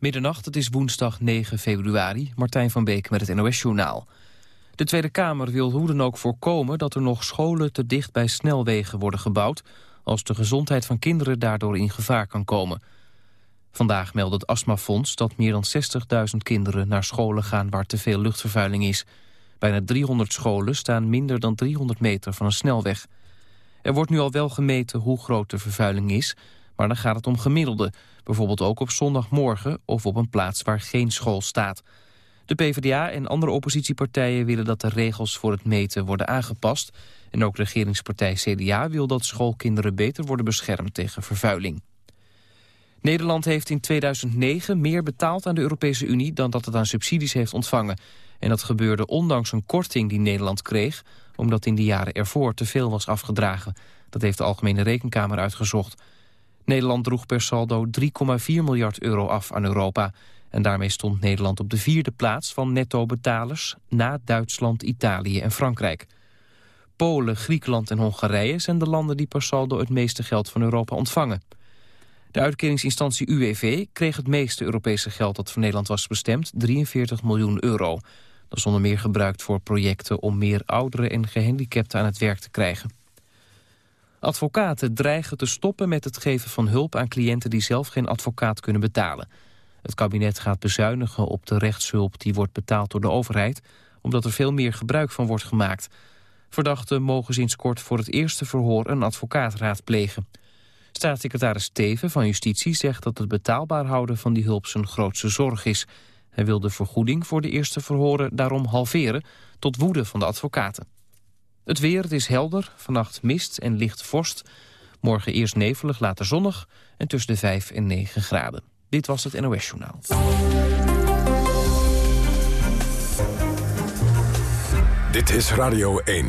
Middernacht, het is woensdag 9 februari. Martijn van Beek met het NOS-journaal. De Tweede Kamer wil hoe dan ook voorkomen dat er nog scholen te dicht bij snelwegen worden gebouwd... als de gezondheid van kinderen daardoor in gevaar kan komen. Vandaag meldt het Astmafonds dat meer dan 60.000 kinderen naar scholen gaan waar te veel luchtvervuiling is. Bijna 300 scholen staan minder dan 300 meter van een snelweg. Er wordt nu al wel gemeten hoe groot de vervuiling is, maar dan gaat het om gemiddelde. Bijvoorbeeld ook op zondagmorgen of op een plaats waar geen school staat. De PvdA en andere oppositiepartijen willen dat de regels voor het meten worden aangepast. En ook regeringspartij CDA wil dat schoolkinderen beter worden beschermd tegen vervuiling. Nederland heeft in 2009 meer betaald aan de Europese Unie dan dat het aan subsidies heeft ontvangen. En dat gebeurde ondanks een korting die Nederland kreeg, omdat in de jaren ervoor te veel was afgedragen. Dat heeft de Algemene Rekenkamer uitgezocht. Nederland droeg per saldo 3,4 miljard euro af aan Europa. En daarmee stond Nederland op de vierde plaats van netto-betalers... na Duitsland, Italië en Frankrijk. Polen, Griekenland en Hongarije zijn de landen die per saldo het meeste geld van Europa ontvangen. De uitkeringsinstantie UWV kreeg het meeste Europese geld dat voor Nederland was bestemd, 43 miljoen euro. Dat is onder meer gebruikt voor projecten om meer ouderen en gehandicapten aan het werk te krijgen. Advocaten dreigen te stoppen met het geven van hulp aan cliënten die zelf geen advocaat kunnen betalen. Het kabinet gaat bezuinigen op de rechtshulp die wordt betaald door de overheid, omdat er veel meer gebruik van wordt gemaakt. Verdachten mogen sinds kort voor het eerste verhoor een advocaat raadplegen. Staatssecretaris Steven van Justitie zegt dat het betaalbaar houden van die hulp zijn grootste zorg is. Hij wil de vergoeding voor de eerste verhoren daarom halveren, tot woede van de advocaten. Het weer, het is helder, vannacht mist en licht vorst. Morgen eerst nevelig, later zonnig en tussen de 5 en 9 graden. Dit was het NOS Journaal. Dit is Radio 1.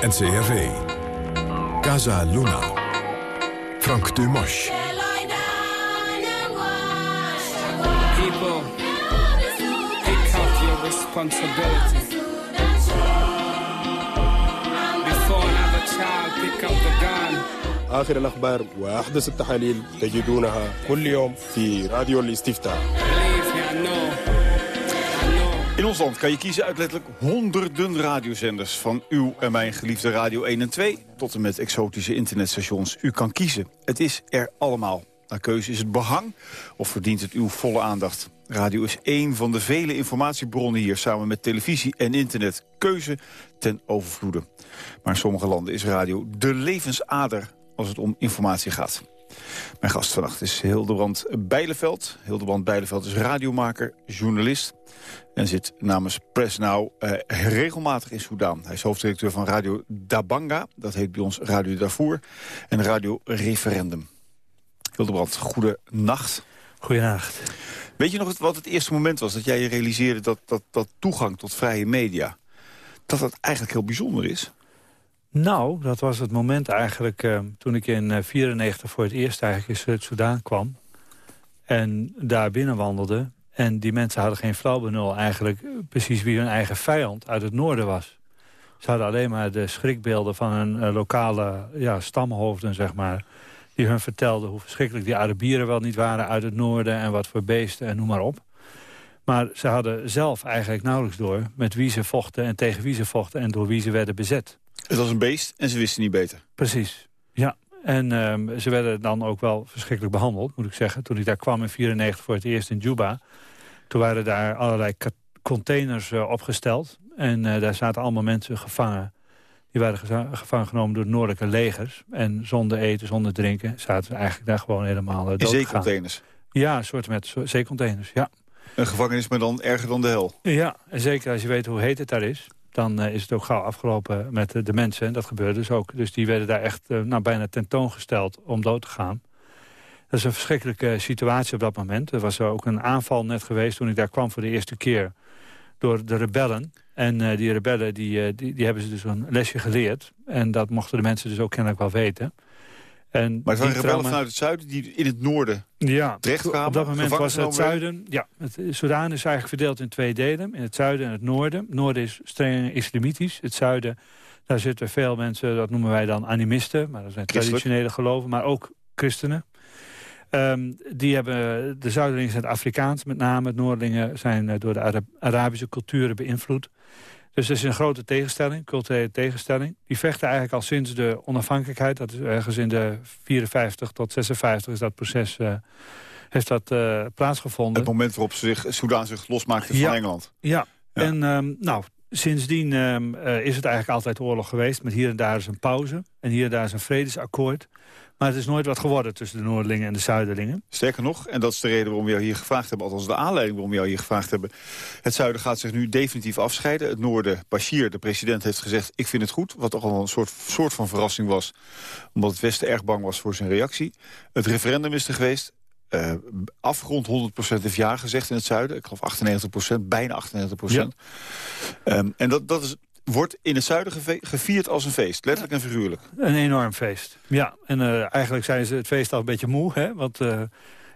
NCRV. Casa Luna. Frank Dumas. responsibility. Before another child pick up the gun. آخر الأخبار وأحدث التحاليل تجدونها كل يوم في راديو الاستفتاء Believe me, I know. I know. In ons land kan je kiezen uit letterlijk honderden radiozenders... van uw en mijn geliefde Radio 1 en 2... tot en met exotische internetstations. U kan kiezen. Het is er allemaal. Naar keuze is het behang of verdient het uw volle aandacht. Radio is één van de vele informatiebronnen hier... samen met televisie en internet. Keuze ten overvloede. Maar in sommige landen is radio de levensader als het om informatie gaat. Mijn gast vannacht is Hildebrand Bijleveld. Hildebrand Bijleveld is radiomaker, journalist... en zit namens Press Now eh, regelmatig in Soudaan. Hij is hoofddirecteur van Radio Dabanga, dat heet bij ons Radio Darfur... en Radio Referendum. Hildebrand, goede nacht. Goedenacht. Weet je nog wat het eerste moment was dat jij je realiseerde... dat, dat, dat toegang tot vrije media, dat dat eigenlijk heel bijzonder is? Nou, dat was het moment eigenlijk eh, toen ik in 1994 voor het eerst eigenlijk in Zuid-Soedan kwam. En daar binnen wandelde. En die mensen hadden geen flauw benul eigenlijk eh, precies wie hun eigen vijand uit het noorden was. Ze hadden alleen maar de schrikbeelden van hun eh, lokale ja, stamhoofden, zeg maar. Die hun vertelden hoe verschrikkelijk die Arabieren wel niet waren uit het noorden... en wat voor beesten en noem maar op. Maar ze hadden zelf eigenlijk nauwelijks door met wie ze vochten... en tegen wie ze vochten en door wie ze werden bezet. Het was een beest en ze wisten niet beter. Precies, ja. En ehm, ze werden dan ook wel verschrikkelijk behandeld, moet ik zeggen. Toen ik daar kwam in 94 voor het eerst in Juba... toen waren daar allerlei containers eh, opgesteld. En eh, daar zaten allemaal mensen gevangen. Die waren gevangen genomen door de noordelijke legers. En zonder eten, zonder drinken... zaten ze eigenlijk daar gewoon helemaal In dood te gaan. zeecontainers. Ja, een soort met zeecontainers, ja. Een gevangenis, maar dan erger dan de hel. Ja, en zeker als je weet hoe heet het daar is... dan eh, is het ook gauw afgelopen met eh, de mensen. En dat gebeurde dus ook. Dus die werden daar echt eh, nou, bijna tentoongesteld om dood te gaan. Dat is een verschrikkelijke situatie op dat moment. Er was ook een aanval net geweest toen ik daar kwam voor de eerste keer... door de rebellen. En eh, die rebellen die, eh, die, die hebben ze dus een lesje geleerd. En dat mochten de mensen dus ook kennelijk wel weten. En Maar het waren rebellen vanuit het zuiden die in het noorden... ja, terechtkwamen, op dat moment was het zuiden... Ja, het Soudaan is eigenlijk verdeeld in twee delen. In het zuiden en het noorden. Het noorden is streng islamitisch. Het zuiden, daar zitten veel mensen, dat noemen wij dan animisten. Maar dat zijn Christelijk. traditionele geloven, maar ook christenen. Ehm, die hebben, de Zuiderlingen zijn Afrikaans met name. Het Noordelingen zijn door de Arabische culturen beïnvloed. Dus er is een grote tegenstelling, culturele tegenstelling. Die vechten eigenlijk al sinds de onafhankelijkheid. Dat is ergens in de 54 tot 56 is dat proces... Uh, heeft dat uh, plaatsgevonden. Het moment waarop zich, Soudaan zich losmaakte van Engeland. Ja, ja. en um, nou, sindsdien um, uh, is het eigenlijk altijd oorlog geweest. Met hier en daar is een pauze. En hier en daar is een vredesakkoord. Maar het is nooit wat geworden tussen de Noordelingen en de Zuiderlingen. Sterker nog, en dat is de reden waarom we jou hier gevraagd hebben... althans de aanleiding waarom we jou hier gevraagd hebben... het Zuiden gaat zich nu definitief afscheiden. Het Noorden, Bashir, de president, heeft gezegd... ik vind het goed, wat toch al een soort, soort van verrassing was... omdat het Westen erg bang was voor zijn reactie. Het referendum is er geweest. Uh, afgerond 100% heeft ja gezegd in het zuiden. Ik geloof 98%, bijna 98%. Ja. Um, en dat, dat is wordt in het zuiden gevierd als een feest. Letterlijk en figuurlijk. Een enorm feest. Ja, en uh, eigenlijk zijn ze het feest al een beetje moe. Hè? Want uh,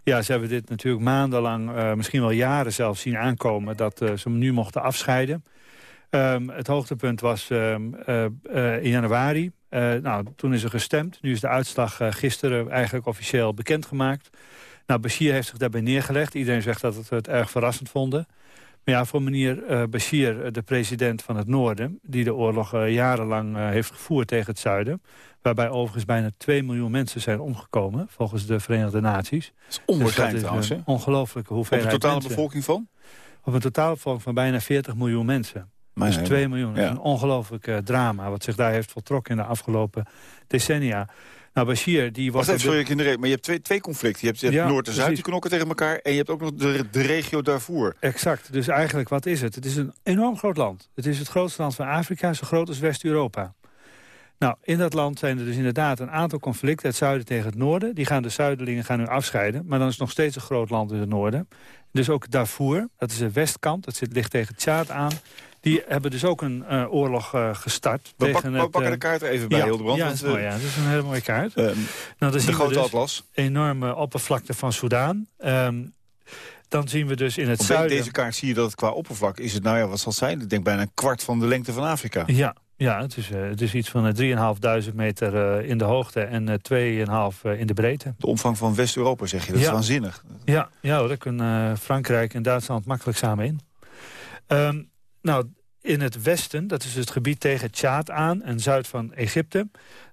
ja, ze hebben dit natuurlijk maandenlang, uh, misschien wel jaren zelfs zien aankomen... dat ze hem nu mochten afscheiden. Um, het hoogtepunt was um, in januari. nou, toen is er gestemd. Nu is de uitslag gisteren eigenlijk officieel bekendgemaakt. Nou, Bashir heeft zich daarbij neergelegd. Iedereen zegt dat het het erg verrassend vonden. Maar ja, voor meneer uh, Bashir, de president van het Noorden... die de oorlog uh, jarenlang uh, heeft gevoerd tegen het Zuiden... waarbij overigens bijna 2 miljoen mensen zijn omgekomen... volgens de Verenigde Naties. Dat is onwaarschijnlijk dus een ongelooflijke hoeveelheid Op een totale mensen. bevolking van? Op een totaalbevolking van bijna 40 miljoen mensen. Maar dus 2 miljoen. Ja. Een ongelooflijk drama... wat zich daar heeft voltrokken in de afgelopen decennia. Nou, Bashir, die was... Wacht even, sorry, de... maar je hebt twee, twee conflicten. Je hebt, je hebt ja, Noord- en Zuid, die knokken tegen elkaar... en je hebt ook nog de, de regio Darfur. Exact. Dus eigenlijk, wat is het? Het is een enorm groot land. Het is het grootste land van Afrika, zo groot als West-Europa. Nou, in dat land zijn er dus inderdaad een aantal conflicten... het zuiden tegen het noorden. Die gaan de zuiderlingen gaan nu afscheiden. Maar dan is het nog steeds een groot land in het noorden. Dus ook Darfur, dat is de westkant. Dat zit, ligt tegen Tjaad aan. Die hebben dus ook een uh, oorlog uh, gestart. We, tegen pak, het, we pakken de kaart er even bij, ja, Hildebrand. Ja, dat is, mooi, ja, dat is een hele mooie kaart. Nou, de grote dus atlas. enorme oppervlakte van Soudaan. Um, dan zien we dus in het Op zuiden... deze kaart zie je dat het qua oppervlak is het, nou ja, wat zal het zijn? Ik denk bijna een kwart van de lengte van Afrika. Ja, ja het, is, het is iets van 3.500 meter in de hoogte en uh, 2,5 in de breedte. De omvang van West-Europa, zeg je, dat ja. is waanzinnig. Ja, ja daar kunnen Frankrijk en Duitsland makkelijk samen in. Um, nou, in het westen, dat is het gebied tegen Tjaad aan en zuid van Egypte...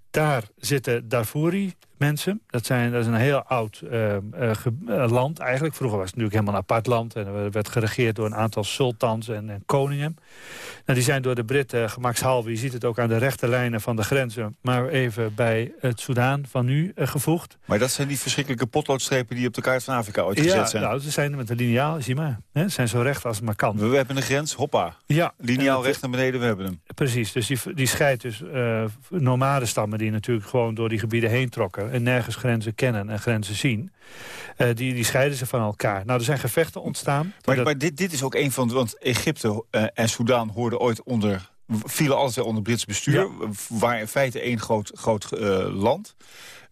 daar zitten Darfuri mensen. Dat, zijn, dat is een heel oud uh, uh, land eigenlijk. Vroeger was het natuurlijk helemaal een apart land... en er werd geregeerd door een aantal sultans en, en koningen. Nou, die zijn door de Britten gemakshalve... je ziet het ook aan de rechte lijnen van de grenzen... maar even bij het Soudaan van nu uh, gevoegd. Maar dat zijn die verschrikkelijke potloodstrepen... die op de kaart van Afrika ooit ja, gezet zijn? nou, ze zijn met een liniaal, zie maar. Hè? Ze zijn zo recht als het maar kan. We, we hebben een grens, hoppa. Ja. Liniaal recht naar beneden, we hebben hem. Precies, dus die, die scheidt dus nomadenstammen... die natuurlijk gewoon door die gebieden heen trokken... en nergens grenzen kennen en grenzen zien. Uh, die, die scheiden ze van elkaar. Nou, er zijn gevechten ontstaan. Maar, dat... maar dit, dit is ook een van... Want Egypte uh, en Soudaan hoorden ooit onder... vielen altijd onder Brits bestuur. Ja. Waar in feite één groot, groot uh, land...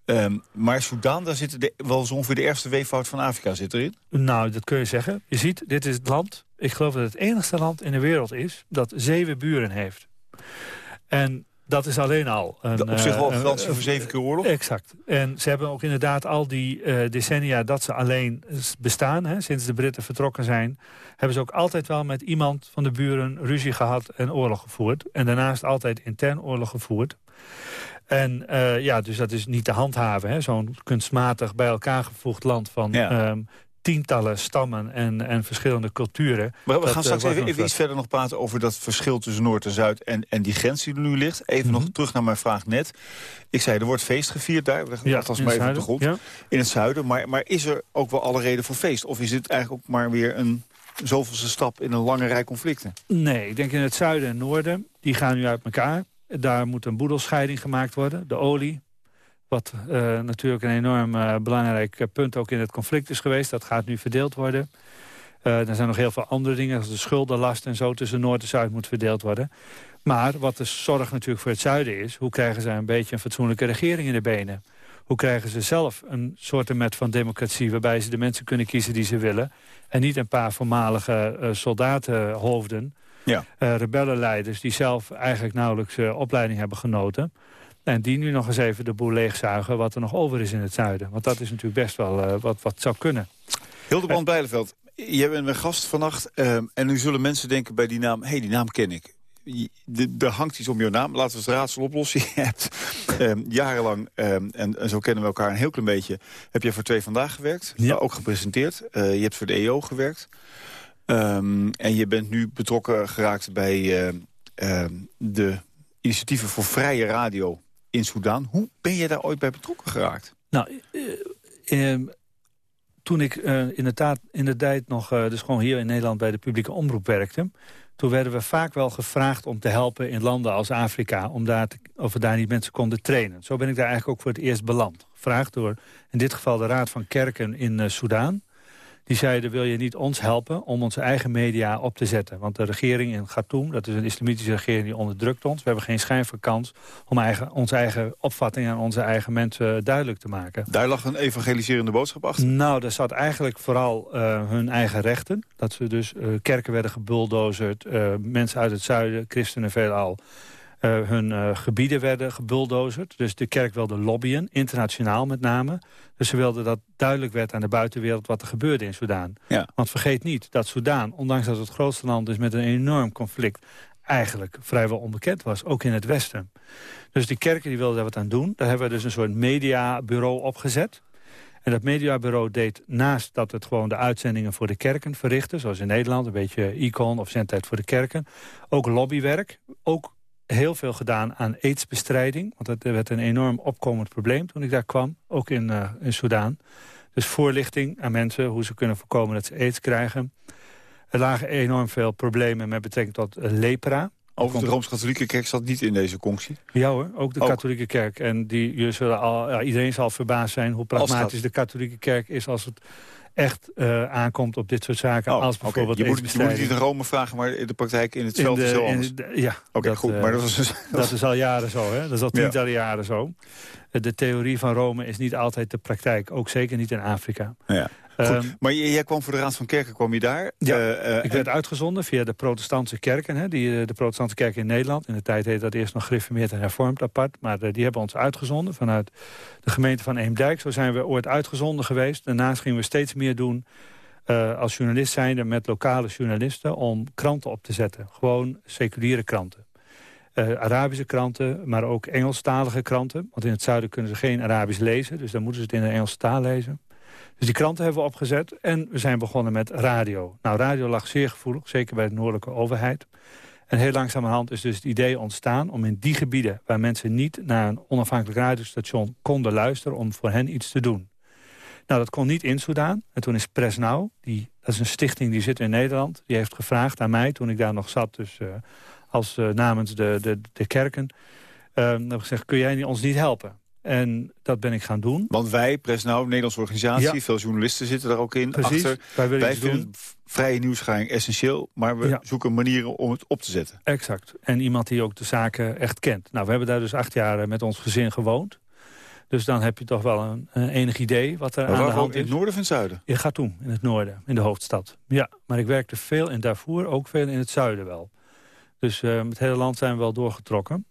Um, maar Soudaan, daar zit de, wel zo ongeveer de eerste weeffout van Afrika zit erin? Nou, dat kun je zeggen. Je ziet, dit is het land... Ik geloof dat het enigste land in de wereld is... dat zeven buren heeft. En dat is alleen al... Een, op zich wel garantie voor zeven keer oorlog? Exact. En ze hebben ook inderdaad al die uh, decennia dat ze alleen bestaan... Hè, sinds de Britten vertrokken zijn... hebben ze ook altijd wel met iemand van de buren ruzie gehad en oorlog gevoerd. En daarnaast altijd intern oorlog gevoerd. En uh, ja, dus dat is niet te handhaven. Zo'n kunstmatig bij elkaar gevoegd land van... Ja. Um, tientallen stammen en, en verschillende culturen. Maar we dat, gaan straks uh, even, even iets verder nog praten over dat verschil tussen Noord en Zuid en, en die grens die er nu ligt. Even mm -hmm. nog terug naar mijn vraag net. Ik zei, er wordt feest gevierd daar, ja, althans maar even op de grond, ja. in het zuiden. Maar, maar is er ook wel alle reden voor feest? Of is dit eigenlijk ook maar weer een zoveelste stap in een lange rij conflicten? Nee, ik denk in het zuiden en noorden, die gaan nu uit elkaar. Daar moet een boedelscheiding gemaakt worden, de olie. Wat uh, natuurlijk een enorm uh, belangrijk punt ook in het conflict is geweest. Dat gaat nu verdeeld worden. Er zijn nog heel veel andere dingen, als de schuldenlast en zo tussen Noord en Zuid moet verdeeld worden. Maar wat de zorg natuurlijk voor het zuiden is, hoe krijgen ze een beetje een fatsoenlijke regering in de benen? Hoe krijgen ze zelf een soort met van democratie waarbij ze de mensen kunnen kiezen die ze willen? En niet een paar voormalige uh, soldatenhoofden, ja. uh, rebellenleiders die zelf eigenlijk nauwelijks uh, opleiding hebben genoten. En die nu nog eens even de boel leegzuigen wat er nog over is in het zuiden. Want dat is natuurlijk best wel uh, wat, wat zou kunnen. Hildebrand Bijleveld, jij bent mijn gast vannacht. Uh, en nu zullen mensen denken bij die naam... hé, hey, die naam ken ik. Er hangt iets om je naam. Laten we het raadsel oplossen. Je hebt um, jarenlang, um, en, en, zo kennen we elkaar een heel klein beetje... heb je voor Twee Vandaag gewerkt. Ja. Ook gepresenteerd. Uh, je hebt voor de EO gewerkt. En je bent nu betrokken geraakt bij uh, de initiatieven voor vrije radio in Soudaan. Hoe ben je daar ooit bij betrokken geraakt? Nou, uh, toen ik uh, inderdaad, inderdaad nog dus gewoon hier in Nederland bij de publieke omroep werkte... toen werden we vaak wel gevraagd om te helpen in landen als Afrika... om daar of we daar niet mensen konden trainen. Zo ben ik daar eigenlijk ook voor het eerst beland. Gevraagd door in dit geval de Raad van Kerken in Soudaan. Die zeiden, wil je niet ons helpen om onze eigen media op te zetten? Want de regering in Khartoum, dat is een islamitische regering die onderdrukt ons. We hebben geen schijn van kans om eigen, onze eigen opvatting aan onze eigen mensen duidelijk te maken. Daar lag een evangeliserende boodschap achter? Nou, daar zat eigenlijk vooral uh, hun eigen rechten. Dat ze dus uh, kerken werden gebulldozerd, uh, mensen uit het zuiden, christenen veelal... Uh, hun uh, gebieden werden gebulldozerd. Dus de kerk wilde lobbyen, internationaal met name. Dus ze wilden dat duidelijk werd aan de buitenwereld wat er gebeurde in Soudaan. Ja. Want vergeet niet dat Soudaan, ondanks dat het grootste land is met een enorm conflict eigenlijk vrijwel onbekend was, ook in het Westen. Dus die kerken die wilden daar wat aan doen. Daar hebben we dus een soort mediabureau opgezet. En dat mediabureau deed naast dat het gewoon de uitzendingen voor de kerken verrichtte... zoals in Nederland, een beetje icon of zendtijd voor de kerken... ook lobbywerk, ook heel veel gedaan aan aidsbestrijding. Want dat werd een enorm opkomend probleem toen ik daar kwam. Ook in, uh, in Soudaan. Dus voorlichting aan mensen hoe ze kunnen voorkomen dat ze aids krijgen. Er lagen enorm veel problemen met betrekking tot lepra. Over de Rooms-Katholieke Kerk zat niet in deze conctie? Ja hoor, ook de ook. Katholieke Kerk. En die, je zullen al, ja, iedereen zal verbaasd zijn hoe pragmatisch de Katholieke Kerk is... als het echt uh, aankomt op dit soort zaken. Oh, als bijvoorbeeld okay. je, moet, je moet niet in Rome vragen, maar in de praktijk in hetzelfde in de, zo anders. De, ja. Oké, okay, goed. Uh, maar dat, was dus, dat is al jaren zo. Hè? Dat is al tientallen ja. jaren zo. De theorie van Rome is niet altijd de praktijk. Ook zeker niet in Afrika. Ja. Um, maar jij kwam voor de Raad van Kerken, kwam je daar? Ja, uh, uh, ik werd uitgezonden via de protestantse kerken. Hè, die, de protestantse kerken in Nederland. In de tijd heette dat eerst nog gereformeerd en hervormd apart. Maar uh, die hebben ons uitgezonden vanuit de gemeente van Eemdijk. Zo zijn we ooit uitgezonden geweest. Daarnaast gingen we steeds meer doen uh, als journalist zijnde met lokale journalisten... om kranten op te zetten. Gewoon seculiere kranten. Uh, Arabische kranten, maar ook Engelstalige kranten. Want in het zuiden kunnen ze geen Arabisch lezen. Dus dan moeten ze het in de Engelse taal lezen. Dus die kranten hebben we opgezet. En we zijn begonnen met radio. Nou, radio lag zeer gevoelig, zeker bij de noordelijke overheid. En heel langzamerhand is dus het idee ontstaan om in die gebieden... waar mensen niet naar een onafhankelijk radiostation konden luisteren... om voor hen iets te doen. Nou, dat kon niet in Soudaan. En toen is Press Now, die, dat is een stichting die zit in Nederland... die heeft gevraagd aan mij, toen ik daar nog zat... dus uh, als uh, namens de, de, de kerken... Uh, heb gezegd, kun jij ons niet helpen? En dat ben ik gaan doen. Want wij, Press Now, Nederlandse organisatie... Ja. veel journalisten zitten daar ook in, Precies, achter. Wij, wij vinden doen. vrije nieuwsgaring essentieel... maar we ja. zoeken manieren om het op te zetten. Exact. En iemand die ook de zaken echt kent. Nou, we hebben daar dus acht jaar met ons gezin gewoond. Dus dan heb je toch wel een, een enig idee wat er maar aan de hand is. in het noorden of in het zuiden? In Khartoum, in het noorden, in de hoofdstad. Ja, maar ik werkte veel in Darfur, ook veel in het zuiden wel. Dus uh, het hele land zijn we wel doorgetrokken.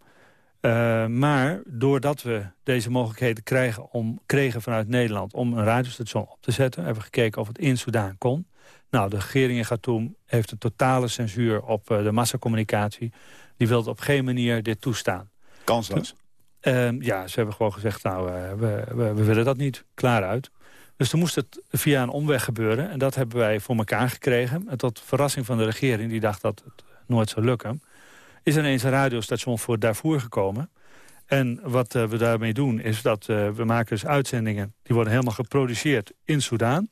Uh, maar doordat we deze mogelijkheden krijgen om, kregen vanuit Nederland... om een radiostation op te zetten, hebben we gekeken of het in Soudaan kon. Nou, de regering in Khartoum heeft een totale censuur op uh, de massacommunicatie. Die wilde op geen manier dit toestaan. Kansloos? Uh, ja, ze hebben gewoon gezegd, nou, uh, we, we, we, willen dat niet. Klaar uit. Dus toen moest het via een omweg gebeuren. En dat hebben wij voor elkaar gekregen. En tot verrassing van de regering, die dacht dat het nooit zou lukken... is ineens een radiostation voor Darfur gekomen. En wat uh, we daarmee doen, is dat uh, we maken dus uitzendingen... die worden helemaal geproduceerd in Soudaan.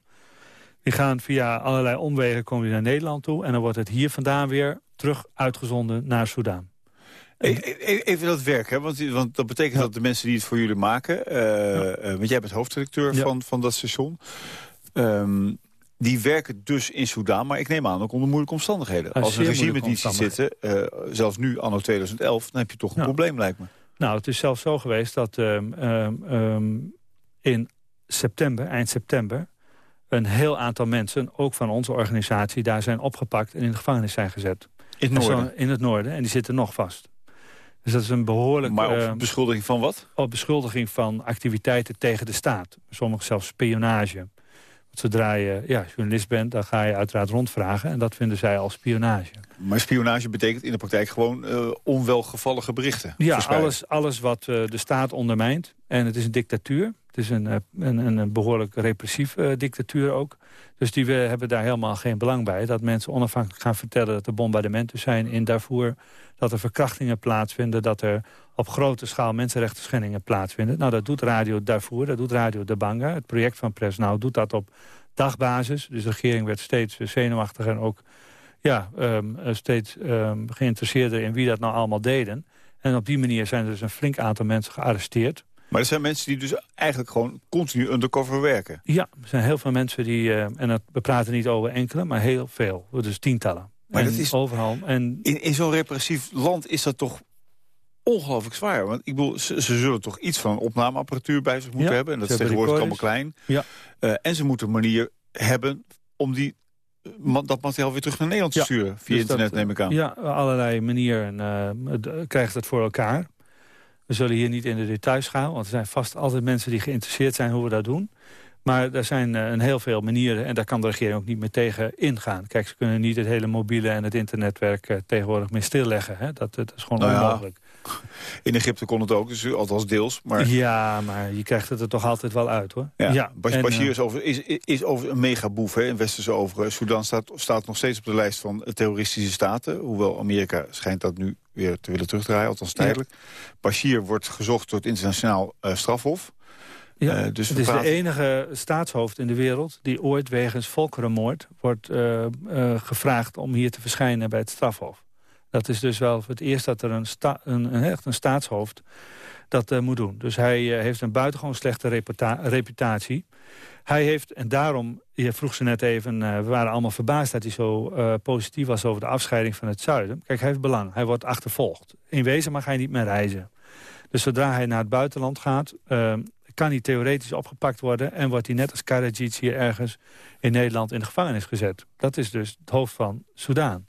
Die gaan via allerlei omwegen komen die naar Nederland toe... en dan wordt het hier vandaan weer terug uitgezonden naar Soudaan. Even dat werk, hè? Want, want dat betekent ja. dat de mensen die het voor jullie maken... Uh, ja. uh, want jij bent hoofdredacteur ja. van, van dat station... Um, die werken dus in Soudaan, maar ik neem aan ook onder moeilijke omstandigheden. Als een regime die zitten, uh, zelfs nu anno 2011... dan heb je toch een probleem, lijkt me. Nou, het is zelfs zo geweest dat um, um, in september, eind september... een heel aantal mensen, ook van onze organisatie... daar zijn opgepakt en in de gevangenis zijn gezet. In het noorden? in het noorden, en die zitten nog vast. Dus dat is een behoorlijk... Maar op eh, beschuldiging van wat? op beschuldiging van activiteiten tegen de staat. Sommige zelfs spionage. Zodra je ja, journalist bent, dan ga je uiteraard rondvragen. En dat vinden zij als spionage. Maar spionage betekent in de praktijk gewoon uh, onwelgevallige berichten. Ja, verspreiden. alles, alles wat uh, de staat ondermijnt. En het is een dictatuur. Het is een, een, een behoorlijk repressief uh, dictatuur ook. Dus die we hebben daar helemaal geen belang bij. Dat mensen onafhankelijk gaan vertellen dat er bombardementen zijn in Darfur. Dat er verkrachtingen plaatsvinden. Dat er op grote schaal mensenrechten plaatsvinden. Nou, dat doet Radio Darfur, dat doet Radio De Banga. Het project van Presnau doet dat op dagbasis. Dus de regering werd steeds zenuwachtiger en ook ja, um, steeds um, geïnteresseerder in wie dat nou allemaal deden. En op die manier zijn er dus een flink aantal mensen gearresteerd. Maar er zijn mensen die dus eigenlijk gewoon continu undercover werken. Ja, er zijn heel veel mensen die, uh, en dat, we praten niet over enkele, maar heel veel. Dus tientallen. Maar en dat is overal. En, in in zo'n repressief land is dat toch ongelooflijk zwaar. Want ik bedoel, ze, ze, zullen toch iets van opnameapparatuur bij zich moeten ja, hebben. En dat is tegenwoordig allemaal klein. Ja. Uh, en ze moeten een manier hebben om die dat materiaal weer terug naar Nederland te ja, sturen. Via dus internet dat, neem ik aan. Ja, allerlei manieren uh, krijgt het voor elkaar. We zullen hier niet in de details gaan, want er zijn vast altijd mensen die geïnteresseerd zijn hoe we dat doen. Maar er zijn uh, een heel veel manieren en daar kan de regering ook niet meer tegen ingaan. Kijk, ze kunnen niet het hele mobiele en het internetwerk uh, tegenwoordig meer stilleggen. Hè? Dat, dat is gewoon nou onmogelijk. In Egypte kon het ook, dus althans deels. Maar... Ja, maar je krijgt het er toch altijd wel uit, hoor. Ja, ja. Bashir en, is, over, is, is over een megaboef hè, in westerse over. Sudan staat, staat nog steeds op de lijst van terroristische staten. Hoewel Amerika schijnt dat nu weer te willen terugdraaien, althans tijdelijk. Ja. Bashir wordt gezocht door het internationaal uh, strafhof. Ja, uh, dus het is praten... de enige staatshoofd in de wereld die ooit wegens volkerenmoord wordt uh, uh, gevraagd om hier te verschijnen bij het strafhof. Dat is dus wel het eerst dat er een, een, echt een staatshoofd dat uh, moet doen. Dus hij uh, heeft een buitengewoon slechte reputatie. Hij heeft, en daarom, je vroeg ze net even... Uh, we waren allemaal verbaasd dat hij zo positief was over de afscheiding van het zuiden. Kijk, hij heeft belang. Hij wordt achtervolgd. In wezen mag hij niet meer reizen. Dus zodra hij naar het buitenland gaat... kan hij theoretisch opgepakt worden... en wordt hij net als Karadzic hier ergens in Nederland in de gevangenis gezet. Dat is dus het hoofd van Soudaan.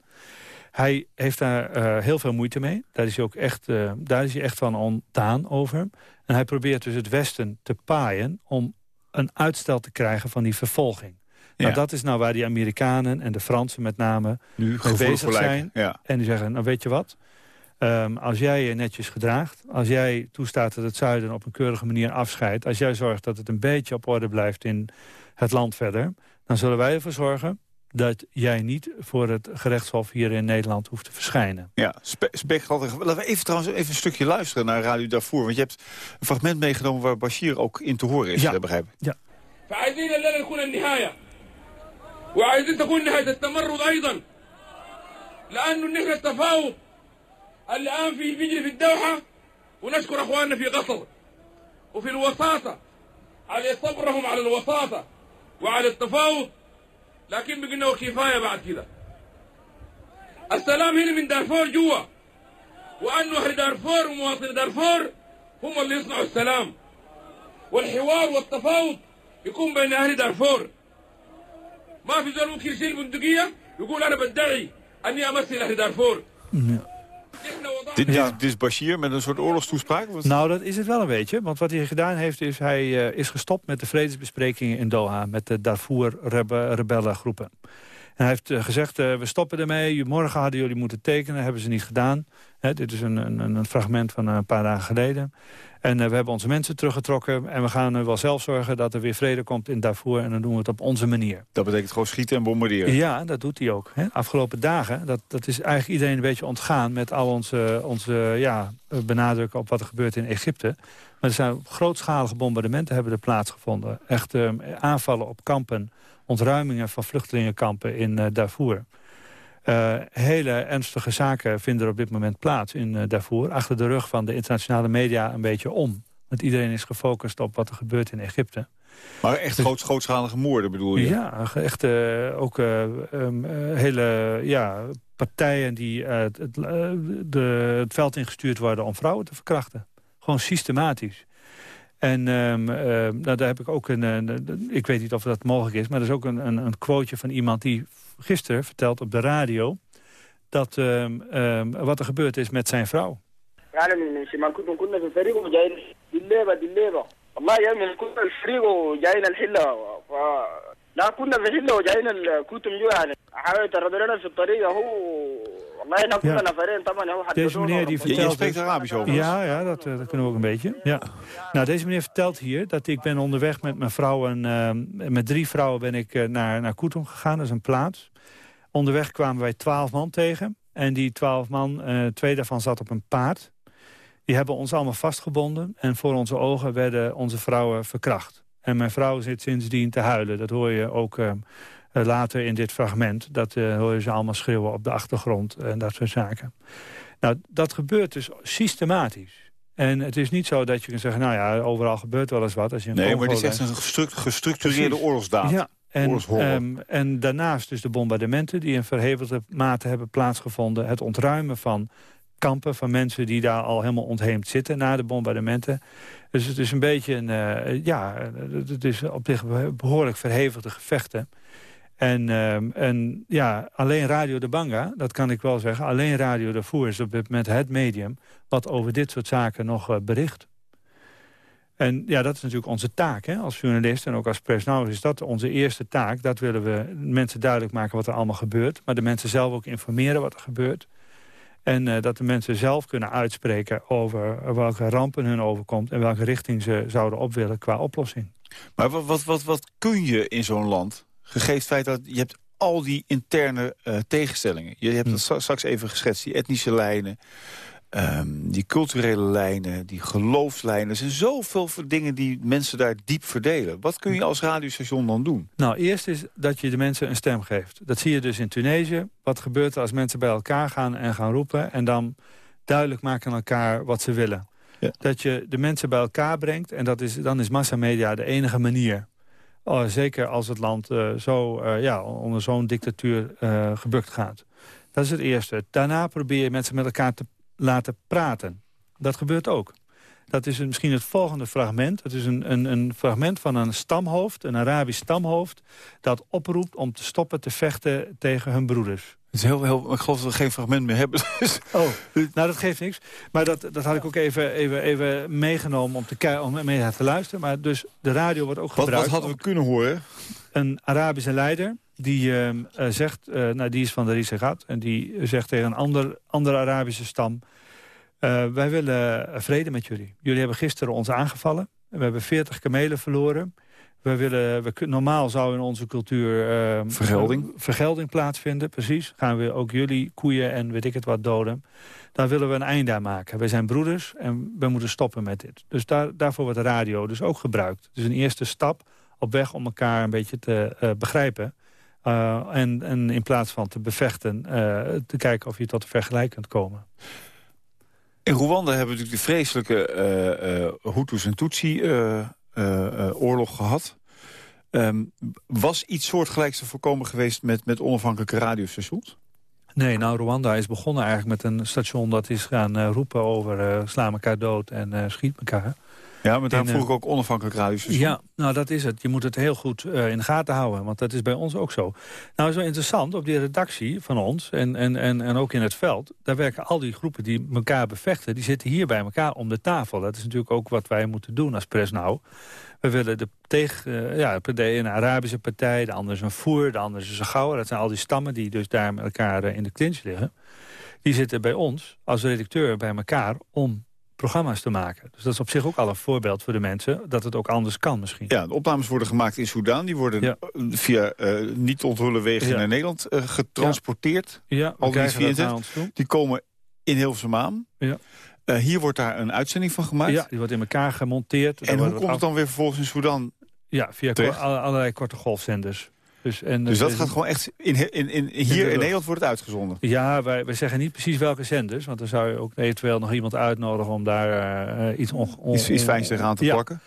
Hij heeft daar uh, heel veel moeite mee. Daar is hij ook echt, uh, daar is hij echt van ontdaan over. En hij probeert dus het Westen te paaien... om een uitstel te krijgen van die vervolging. Ja. Nou, dat is nou waar die Amerikanen en de Fransen met name nu bezig zijn. Ja. En die zeggen, nou weet je wat... Um, als jij je netjes gedraagt, als jij toestaat dat het zuiden op een keurige manier afscheidt... als jij zorgt dat het een beetje op orde blijft in het land verder... dan zullen wij ervoor zorgen dat jij niet voor het gerechtshof hier in Nederland hoeft te verschijnen. Ja, spe spek Laten we even trouwens even een stukje luisteren naar Radio Darfur. Want je hebt een fragment meegenomen waar Bashir ook in te horen is, ja. begrijp ik. Ja. فعايزين الليله تكون النهايه وعايزين تكون نهايه التمرد ايضا لانه نحن التفاوض الان في بيجري في الدوحه ونشكر اخواننا في قطر وفي الوساطه على صبرهم على الوساطه وعلى التفاوض لكن بقينا كفايه بعد كده. السلام هنا من دارفور جوا. وأنه أهل دارفور ومواطني دارفور هم اللي يصنعوا السلام. والحوار والتفاوض يكون بين أهل دارفور. ما في زول ممكن يشيل بندقية يقول أنا بدعي أني أمثل أهل دارفور. Dit, dit, dit, is Bashir met een soort oorlogstoespraak? Wat? Nou, dat is het wel een beetje. Want wat hij gedaan heeft, is hij uh, is gestopt met de vredesbesprekingen in Doha. Met de Darfur-rebellengroepen. En hij heeft uh, gezegd, uh, we stoppen ermee. Morgen hadden jullie moeten tekenen, hebben ze niet gedaan. Hè, dit is een, een, een, fragment van een paar dagen geleden. En we hebben onze mensen teruggetrokken. En we gaan wel zelf zorgen dat er weer vrede komt in Darfur. En dan doen we het op onze manier. Dat betekent gewoon schieten en bombarderen? Ja, dat doet hij ook. Hè. Afgelopen dagen, dat, dat is eigenlijk iedereen een beetje ontgaan... met al onze, onze ja, benadrukken op wat er gebeurt in Egypte. Maar er zijn grootschalige bombardementen hebben er plaatsgevonden. Echt uh, aanvallen op kampen, ontruimingen van vluchtelingenkampen in uh, Darfur. Uh, hele ernstige zaken vinden er op dit moment plaats in uh, Darfur. Achter de rug van de internationale media een beetje om. Want iedereen is gefocust op wat er gebeurt in Egypte. Maar echt groot, grootschalige moorden bedoel je? Ja, echt uh, ook um, hele ja, partijen die het, het, de, het veld ingestuurd worden om vrouwen te verkrachten. Gewoon systematisch. En um, uh, nou, daar heb ik ook een, een, ik weet niet of dat mogelijk is... maar er is ook een, een, een quoteje van iemand die gisteren vertelt op de radio... dat um, um, wat er gebeurd is met zijn vrouw. يعني من شمال كنا كنا في فريق وجايين دليبه دليبه والله يا من كنا الفريق وجايين الحله ف لا كنا في حله وجايين الكتم جو يعني حاولوا يتردوا لنا في الطريق هو والله احنا كنا deze meneer die vertelt... Je spreekt Arabisch over. Ja, ja eh, dat, kunnen we ook een beetje. Ja. Nou, deze meneer vertelt hier dat ik ben onderweg met mijn vrouw... en eh, met drie vrouwen ben ik eh, naar, naar gegaan, dat is een plaats. Onderweg kwamen wij twaalf man tegen. En die twaalf man, twee daarvan zat op een paard. Die hebben ons allemaal vastgebonden. En voor onze ogen werden onze vrouwen verkracht. En mijn vrouw zit sindsdien te huilen. Dat hoor je ook later in dit fragment. Dat eh, hoor je ze allemaal schreeuwen op de achtergrond en dat soort zaken. Nou, dat gebeurt dus systematisch. En het is niet zo dat je kunt zeggen, nou ja, overal gebeurt wel eens wat. Als je Nee, Congo maar dit is echt een gestru- gestructureerde Precies. oorlogsdaad. Ja, en, ehm, en daarnaast dus de bombardementen die in verhevelde mate hebben plaatsgevonden. Het ontruimen van kampen van mensen die daar al helemaal ontheemd zitten na de bombardementen. Dus het is een beetje een, eh, ja, eh, het is op zich behoorlijk verhevigde gevechten. En, ehm, en ja, alleen Radio de Banga, dat kan ik wel zeggen... alleen Radio de Voer is op dit moment het medium... wat over dit soort zaken nog eh, bericht. En ja, dat is natuurlijk onze taak hè, als journalist en ook als pers. Nou is dat onze eerste taak. Dat willen we mensen duidelijk maken wat er allemaal gebeurt. Maar de mensen zelf ook informeren wat er gebeurt. En eh, dat de mensen zelf kunnen uitspreken over welke rampen hun overkomt... en welke richting ze zouden op willen qua oplossing. Maar wat, wat, wat, wat kun je in zo'n land? Gegeven het feit dat je hebt al die interne eh, tegenstellingen. Je hebt het stra- straks even geschetst, die etnische lijnen... ehm, die culturele lijnen, die geloofslijnen. Er zijn zoveel dingen die mensen daar diep verdelen. Wat kun je als radiostation dan doen? Nou, eerst is dat je de mensen een stem geeft. Dat zie je dus in Tunesië. Wat gebeurt er als mensen bij elkaar gaan en gaan roepen... en dan duidelijk maken aan elkaar wat ze willen. Ja. Dat je de mensen bij elkaar brengt... en dat is, dan is massamedia de enige manier. Oh, zeker als het land eh, zo, eh, ja, onder zo'n dictatuur eh, gebukt gaat. Dat is het eerste. Daarna probeer je mensen met elkaar te laten praten. Dat gebeurt ook. Dat is misschien het volgende fragment. Het is een, een, een fragment van een stamhoofd, een Arabisch stamhoofd... dat oproept om te stoppen te vechten tegen hun broeders. Het is heel, heel, ik geloof dat we geen fragment meer hebben. Dus- Oh, nou dat geeft niks. Maar dat, dat had ik ook even, even, even meegenomen om, te, om mee naar te luisteren. Maar dus de radio wordt ook wat, gebruikt. wat hadden we kunnen horen? Een Arabische leider die ehm, eh, zegt, eh, nou die is van de Rizegat... en die zegt tegen een ander, andere Arabische stam... eh, wij willen vrede met jullie. Jullie hebben gisteren ons aangevallen. We hebben 40 kamelen verloren. We willen, we, normaal zou in onze cultuur... ehm, Vergelding. eh, vergelding plaatsvinden, precies. Gaan we ook jullie koeien en weet ik het wat doden. Daar willen we een einde aan maken. Wij zijn broeders en we moeten stoppen met dit. Dus daar, daarvoor wordt de radio dus ook gebruikt. Dus een eerste stap op weg om elkaar een beetje te eh, begrijpen. Uh, en, en in plaats van te bevechten, te kijken of je tot een vergelijk kunt komen. In Rwanda hebben we natuurlijk de vreselijke uh, Hutus en Tutsi-oorlog gehad. Um, was iets soortgelijks te voorkomen geweest met, met onafhankelijke radiostations? Nee, nou, Rwanda is begonnen eigenlijk met een station dat is gaan roepen over sla elkaar dood en schiet elkaar. Ja, maar daarom vroeg ik ook onafhankelijk radiostation. Ja, nou dat is het. Je moet het heel goed uh, in de gaten houden, want dat is bij ons ook zo. Nou, zo interessant, op die redactie van ons en, en, en, en ook in het veld... daar werken al die groepen die elkaar bevechten, die zitten hier bij elkaar om de tafel. Dat is natuurlijk ook wat wij moeten doen als pres nou. We willen de, tegen, uh, ja, de ene Arabische partij, de andere is een voer, de andere is een gauwer. Dat zijn al die stammen die dus daar met elkaar uh, in de clinch liggen. Die zitten bij ons als redacteur bij elkaar om programma's te maken. Dus dat is op zich ook al een voorbeeld voor de mensen... dat het ook anders kan misschien. Ja, de opnames worden gemaakt in Soedan. Die worden ja. via uh, niet onthullen wegen ja. naar Nederland uh, getransporteerd. Ja, al die via Die komen in Hilversum aan. Ja. Uh, hier wordt daar een uitzending van gemaakt. Ja, die wordt in elkaar gemonteerd. En hoe komt het dan weer vervolgens in Sudan? Ja, via ko allerlei korte golfzenders. Dus, en, dus dat gaat gewoon echt... In, in, in, hier in Nederland wordt het uitgezonden? Ja, wij, wij zeggen niet precies welke zenders. Want dan zou je ook eventueel nog iemand uitnodigen... om daar uh, iets, on, on, iets, iets fijns tegenaan te ja, plakken?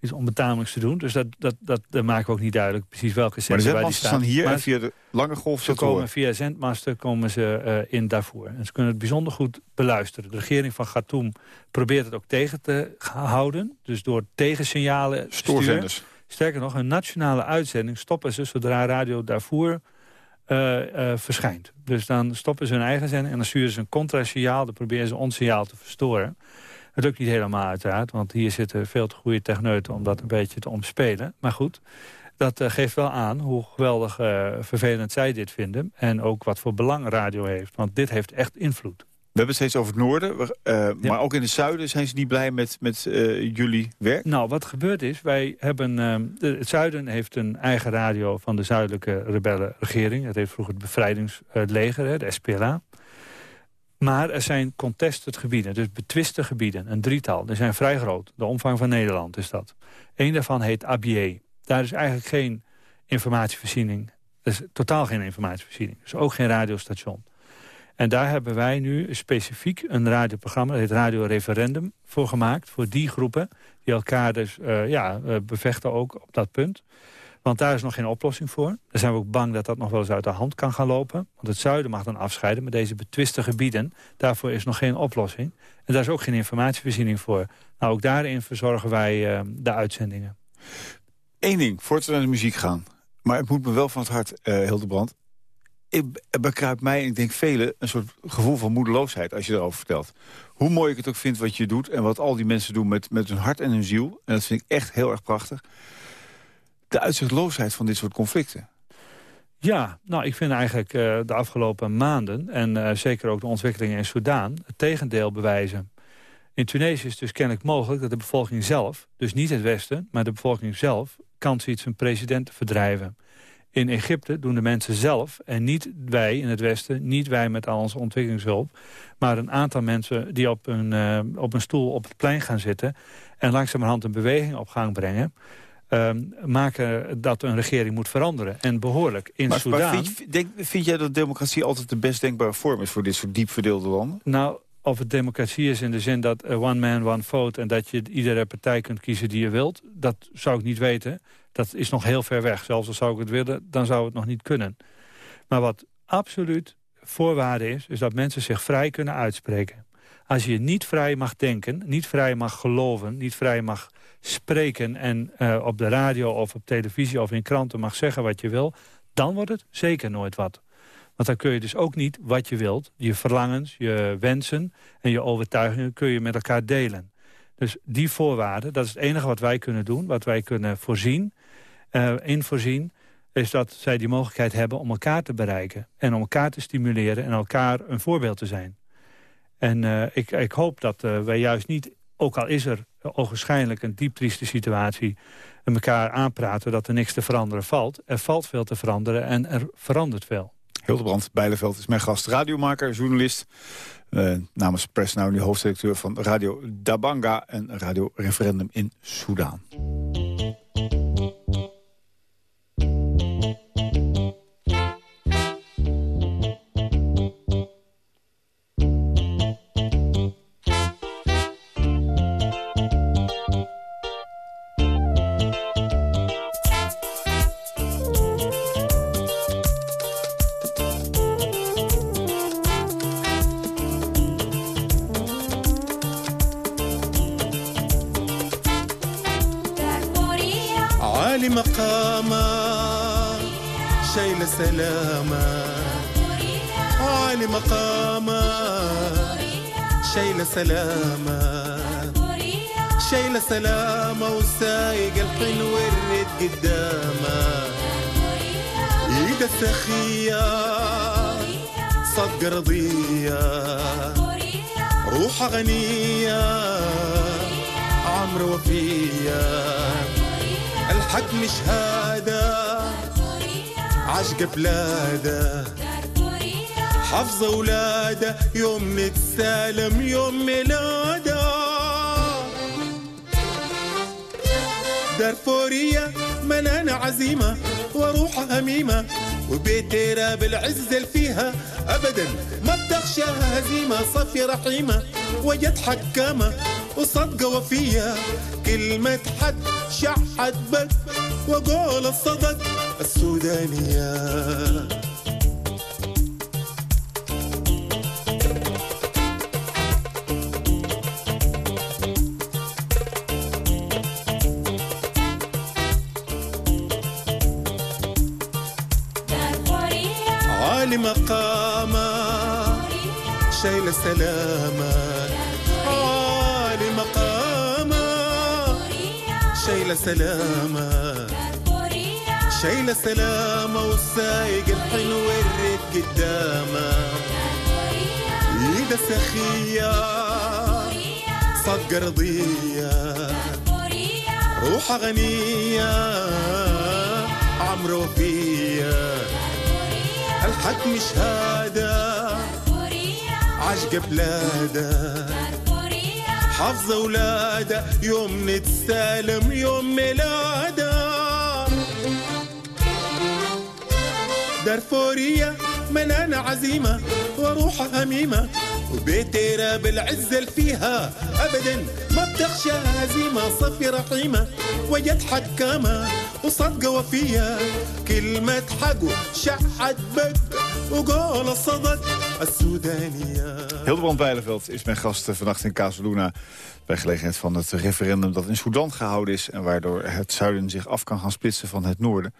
Iets onbetamelijks te doen. Dus dat, dat, dat, dat maken we ook niet duidelijk precies welke zenders Maar de staan hier maar en via de lange golf Ze komen via zendmasten komen ze uh, in daarvoor. En ze kunnen het bijzonder goed beluisteren. De regering van Khartoum probeert het ook tegen te houden. Dus door tegensignalen Stoorzenders. Sterker nog, een nationale uitzending stoppen ze zodra Radio Darfur... uh, verschijnt. Dus dan stoppen ze hun eigen zending en dan sturen ze een contrasignaal. Dan proberen ze ons signaal te verstoren. Dat lukt niet helemaal uiteraard, want hier zitten veel te goede techneuten... om dat een beetje te omspelen. Maar goed, dat uh, geeft wel aan hoe geweldig vervelend zij dit vinden... en ook wat voor belang radio heeft, want dit heeft echt invloed. We hebben het steeds over het noorden, uh, maar ook in het zuiden zijn ze niet blij met, met uh, jullie werk? Nou, wat gebeurd is, wij hebben, uh, het zuiden heeft een eigen radio van de zuidelijke rebellenregering. Het heeft vroeger het bevrijdingsleger, de SPLA. Maar er zijn contested gebieden, dus betwiste gebieden, een drietal. Die zijn vrij groot, de omvang van Nederland is dat. Eén daarvan heet Abier. Daar is eigenlijk geen informatievoorziening. Er is totaal geen informatievoorziening. Dus ook geen radiostation. En daar hebben wij nu specifiek een radioprogramma... dat heet Radio Referendum, voor gemaakt. Voor die groepen die elkaar dus uh, ja, uh, bevechten ook op dat punt. Want daar is nog geen oplossing voor. Daar zijn we ook bang dat dat nog wel eens uit de hand kan gaan lopen. Want het zuiden mag dan afscheiden met deze betwiste gebieden. Daarvoor is nog geen oplossing. En daar is ook geen informatievoorziening voor. Nou, ook daarin verzorgen wij uh, de uitzendingen. Eén ding, voordat we naar de muziek gaan. Maar het moet me wel van het hart, Hildebrand ik bekruipt mij, en ik denk velen, een soort gevoel van moedeloosheid als je erover vertelt. Hoe mooi ik het ook vind wat je doet en wat al die mensen doen met, met hun hart en hun ziel. En dat vind ik echt heel erg prachtig. De uitzichtloosheid van dit soort conflicten. Ja, nou, ik vind eigenlijk uh, de afgelopen maanden... en uh, zeker ook de ontwikkelingen in Soudaan... het tegendeel bewijzen. In Tunesië is het dus kennelijk mogelijk dat de bevolking zelf... dus niet het Westen, maar de bevolking zelf... kan ziet zijn president verdrijven. In Egypte doen de mensen zelf en niet wij in het Westen... niet wij met al onze ontwikkelingshulp... maar een aantal mensen die op een, uh, op een stoel op het plein gaan zitten... en langzamerhand een beweging op gang brengen... Uh, maken dat een regering moet veranderen. En behoorlijk. In maar. Maar vind, denk, vind jij dat democratie altijd de best denkbare vorm is... voor dit soort diep verdeelde landen? Nou, of het democratie is in de zin dat one man, one vote... en dat je iedere partij kunt kiezen die je wilt... dat zou ik niet weten dat is nog heel ver weg. Zelfs al zou ik het willen, dan zou het nog niet kunnen. Maar wat absoluut voorwaarde is, is dat mensen zich vrij kunnen uitspreken. Als je niet vrij mag denken, niet vrij mag geloven... niet vrij mag spreken en uh, op de radio of op televisie of in kranten mag zeggen wat je wil... dan wordt het zeker nooit wat. Want dan kun je dus ook niet wat je wilt. Je verlangens, je wensen en je overtuigingen kun je met elkaar delen. Dus die voorwaarden, dat is het enige wat wij kunnen doen. Wat wij kunnen voorzien uh, is dat zij die mogelijkheid hebben om elkaar te bereiken. En om elkaar te stimuleren en elkaar een voorbeeld te zijn. En uh, ik, ik hoop dat uh, wij juist niet, ook al is er ogenschijnlijk een diep trieste situatie... elkaar aanpraten dat er niks te veranderen valt. Er valt veel te veranderen en er verandert veel. Hildebrand Bijleveld is mijn gast, radiomaker, journalist... Uh, namens Press Now, nu hoofdredacteur van Radio Dabanga... en Radio Referendum in Soudaan. سلامة عالي مقامة شايلة سلامة شايلة سلامة وسايق الحلو الرد قدامة ايدها سخية صدق رضية. روحها غنية. عمر وفية. الحكم شهادة. عشق بلاده. حفظ اولاده يوم متسالم يوم ميلاده. دارفورية منانة عزيمة وروحها هميمة وبيتيرا بالعز فيها. أبدا ما بتخشاها هزيمة صافية رحيمة وجد حكامة وصدقة وفية. كلمة حد شحت بس وقول الصدق السودانية. عالي مقامة شايلة سلامة عالي مقامة شايلة سلامة شايلة سلامة والسايق الحلو الريت قدامه. إيده سخية صدقة رضية روحها غنية عمرو وفية الحكم شهادة عشق بلادة. حافظة ولادة يوم نتسالم يوم ميلادة. دارفورية منانة عزيمة وروحها هميمة وبيتيرة بالعزة اللي فيها أبدا ما بتخشى هزيمة صفي رحيمة وجد حكامة وصدقة وفية كلمة حق شحت بق وقول الصدق السودانية Hildebrand Bijleveld is mijn gast eh, vannacht in Casaluna... bij gelegenheid van het referendum dat in Sudan gehouden is... en waardoor het zuiden zich af kan gaan splitsen van het noorden.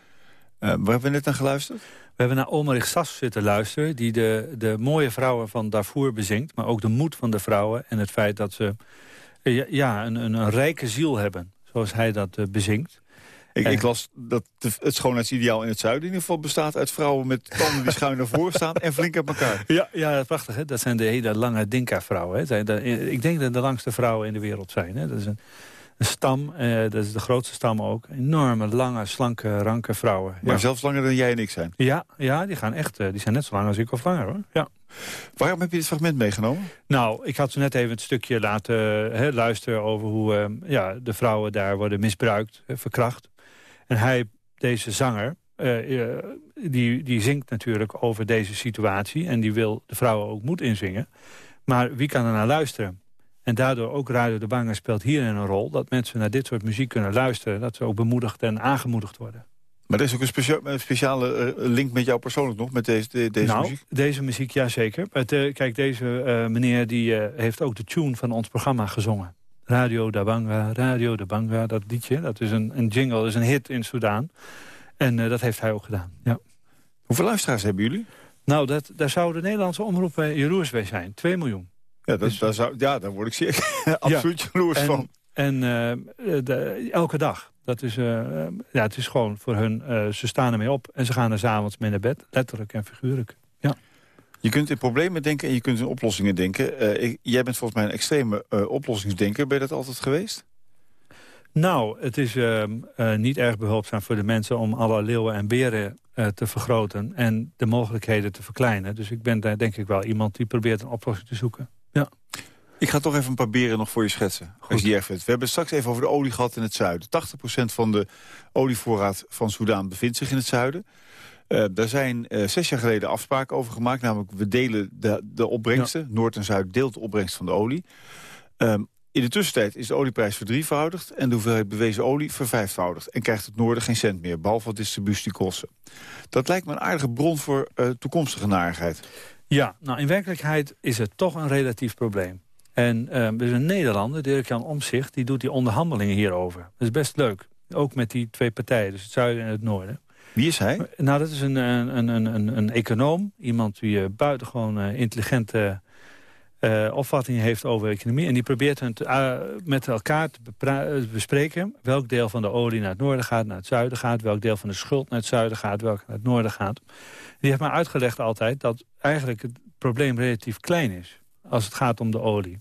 Uh, waar hebben we net naar geluisterd? We hebben naar Omerich Sas zitten luisteren... die de, de mooie vrouwen van Darfur bezingt... maar ook de moed van de vrouwen en het feit dat ze eh, ja, een, een, een rijke ziel hebben... zoals hij dat uh, bezingt. Ik, ik, las dat het schoonheidsideaal in het zuiden in ieder geval bestaat uit vrouwen met tanden die schuin naar voren staan en flink op elkaar. Ja, ja prachtig. Hè? Dat zijn de hele lange Dinka-vrouwen. Ik denk dat de langste vrouwen in de wereld zijn. Hè? Dat is een, een stam, eh, dat is de grootste stam ook. Enorme, lange, slanke, ranke vrouwen. Maar zelfs langer dan jij en ik zijn? Ja, ja die, gaan echt, die zijn net zo lang als ik of langer hoor. Ja. Waarom heb je dit fragment meegenomen? Nou, ik had zo net even het stukje laten hè, luisteren over hoe ja, de vrouwen daar worden misbruikt, verkracht. En hij, deze zanger, uh, die, die zingt natuurlijk over deze situatie... en die wil de vrouwen ook moed inzingen. Maar wie kan er naar luisteren? En daardoor ook Radio de Banger speelt hier een rol... dat mensen naar dit soort muziek kunnen luisteren... dat ze ook bemoedigd en aangemoedigd worden. Maar er is ook een, specia een speciale link met jou persoonlijk nog, met deze, deze nou, muziek? deze muziek, ja zeker. kijk, deze uh, meneer die, uh, heeft ook de tune van ons programma gezongen. Radio da Banga, Radio da Banga, dat liedje. Dat is een, een jingle, dat is een hit in Soudaan. En uh, dat heeft hij ook gedaan, ja. Hoeveel luisteraars hebben jullie? Nou, dat, daar zou de Nederlandse omroep jaloers bij zijn. 2 miljoen. Ja, dat, Dus- daar, zou, ja daar word ik zeer absoluut jaloers en, van. En uh, de, elke dag. Dat is, uh, ja, het is gewoon voor hun, uh, ze staan ermee op en ze gaan er s'avonds mee naar bed. Letterlijk en figuurlijk. Ja. Je kunt in problemen denken en je kunt in oplossingen denken. Ik, jij bent volgens mij een extreme oplossingsdenker. Ben je dat altijd geweest? Nou, het is niet erg behulpzaam voor de mensen om alle leeuwen en beren te vergroten en de mogelijkheden te verkleinen. Dus ik ben daar denk ik wel iemand die probeert een oplossing te zoeken. Ja. Ik ga toch even een paar beren nog voor je schetsen. Als je die erg vindt. We hebben straks even over de olie gehad in het zuiden. 80% van de olievoorraad van Soudaan bevindt zich in het zuiden. Uh, daar zijn uh, zes jaar geleden afspraken over gemaakt. Namelijk, we delen de, de opbrengsten. Ja. Noord en Zuid deelt de opbrengst van de olie. Um, in de tussentijd is de olieprijs verdrievoudigd... en de hoeveelheid bewezen olie vervijfvoudigd. En krijgt het noorden geen cent meer, behalve wat distributiekosten. Dat lijkt me een aardige bron voor uh, toekomstige narigheid. Ja, nou in werkelijkheid is het toch een relatief probleem. En uh, er is een Nederlander, Dirk-Jan Omzicht, die doet die onderhandelingen hierover. Dat is best leuk. Ook met die twee partijen, dus het zuiden en het noorden. Wie is hij? Nou, dat is een, een, een, een, een econoom. Iemand die uh, buitengewoon uh, intelligente uh, opvattingen heeft over economie. En die probeert hen te, met elkaar te bespreken... welk deel van de olie naar het noorden gaat, naar het zuiden gaat... welk deel van de schuld naar het zuiden gaat, welk naar het noorden gaat. Die heeft mij uitgelegd altijd dat eigenlijk het probleem relatief klein is... als het gaat om de olie.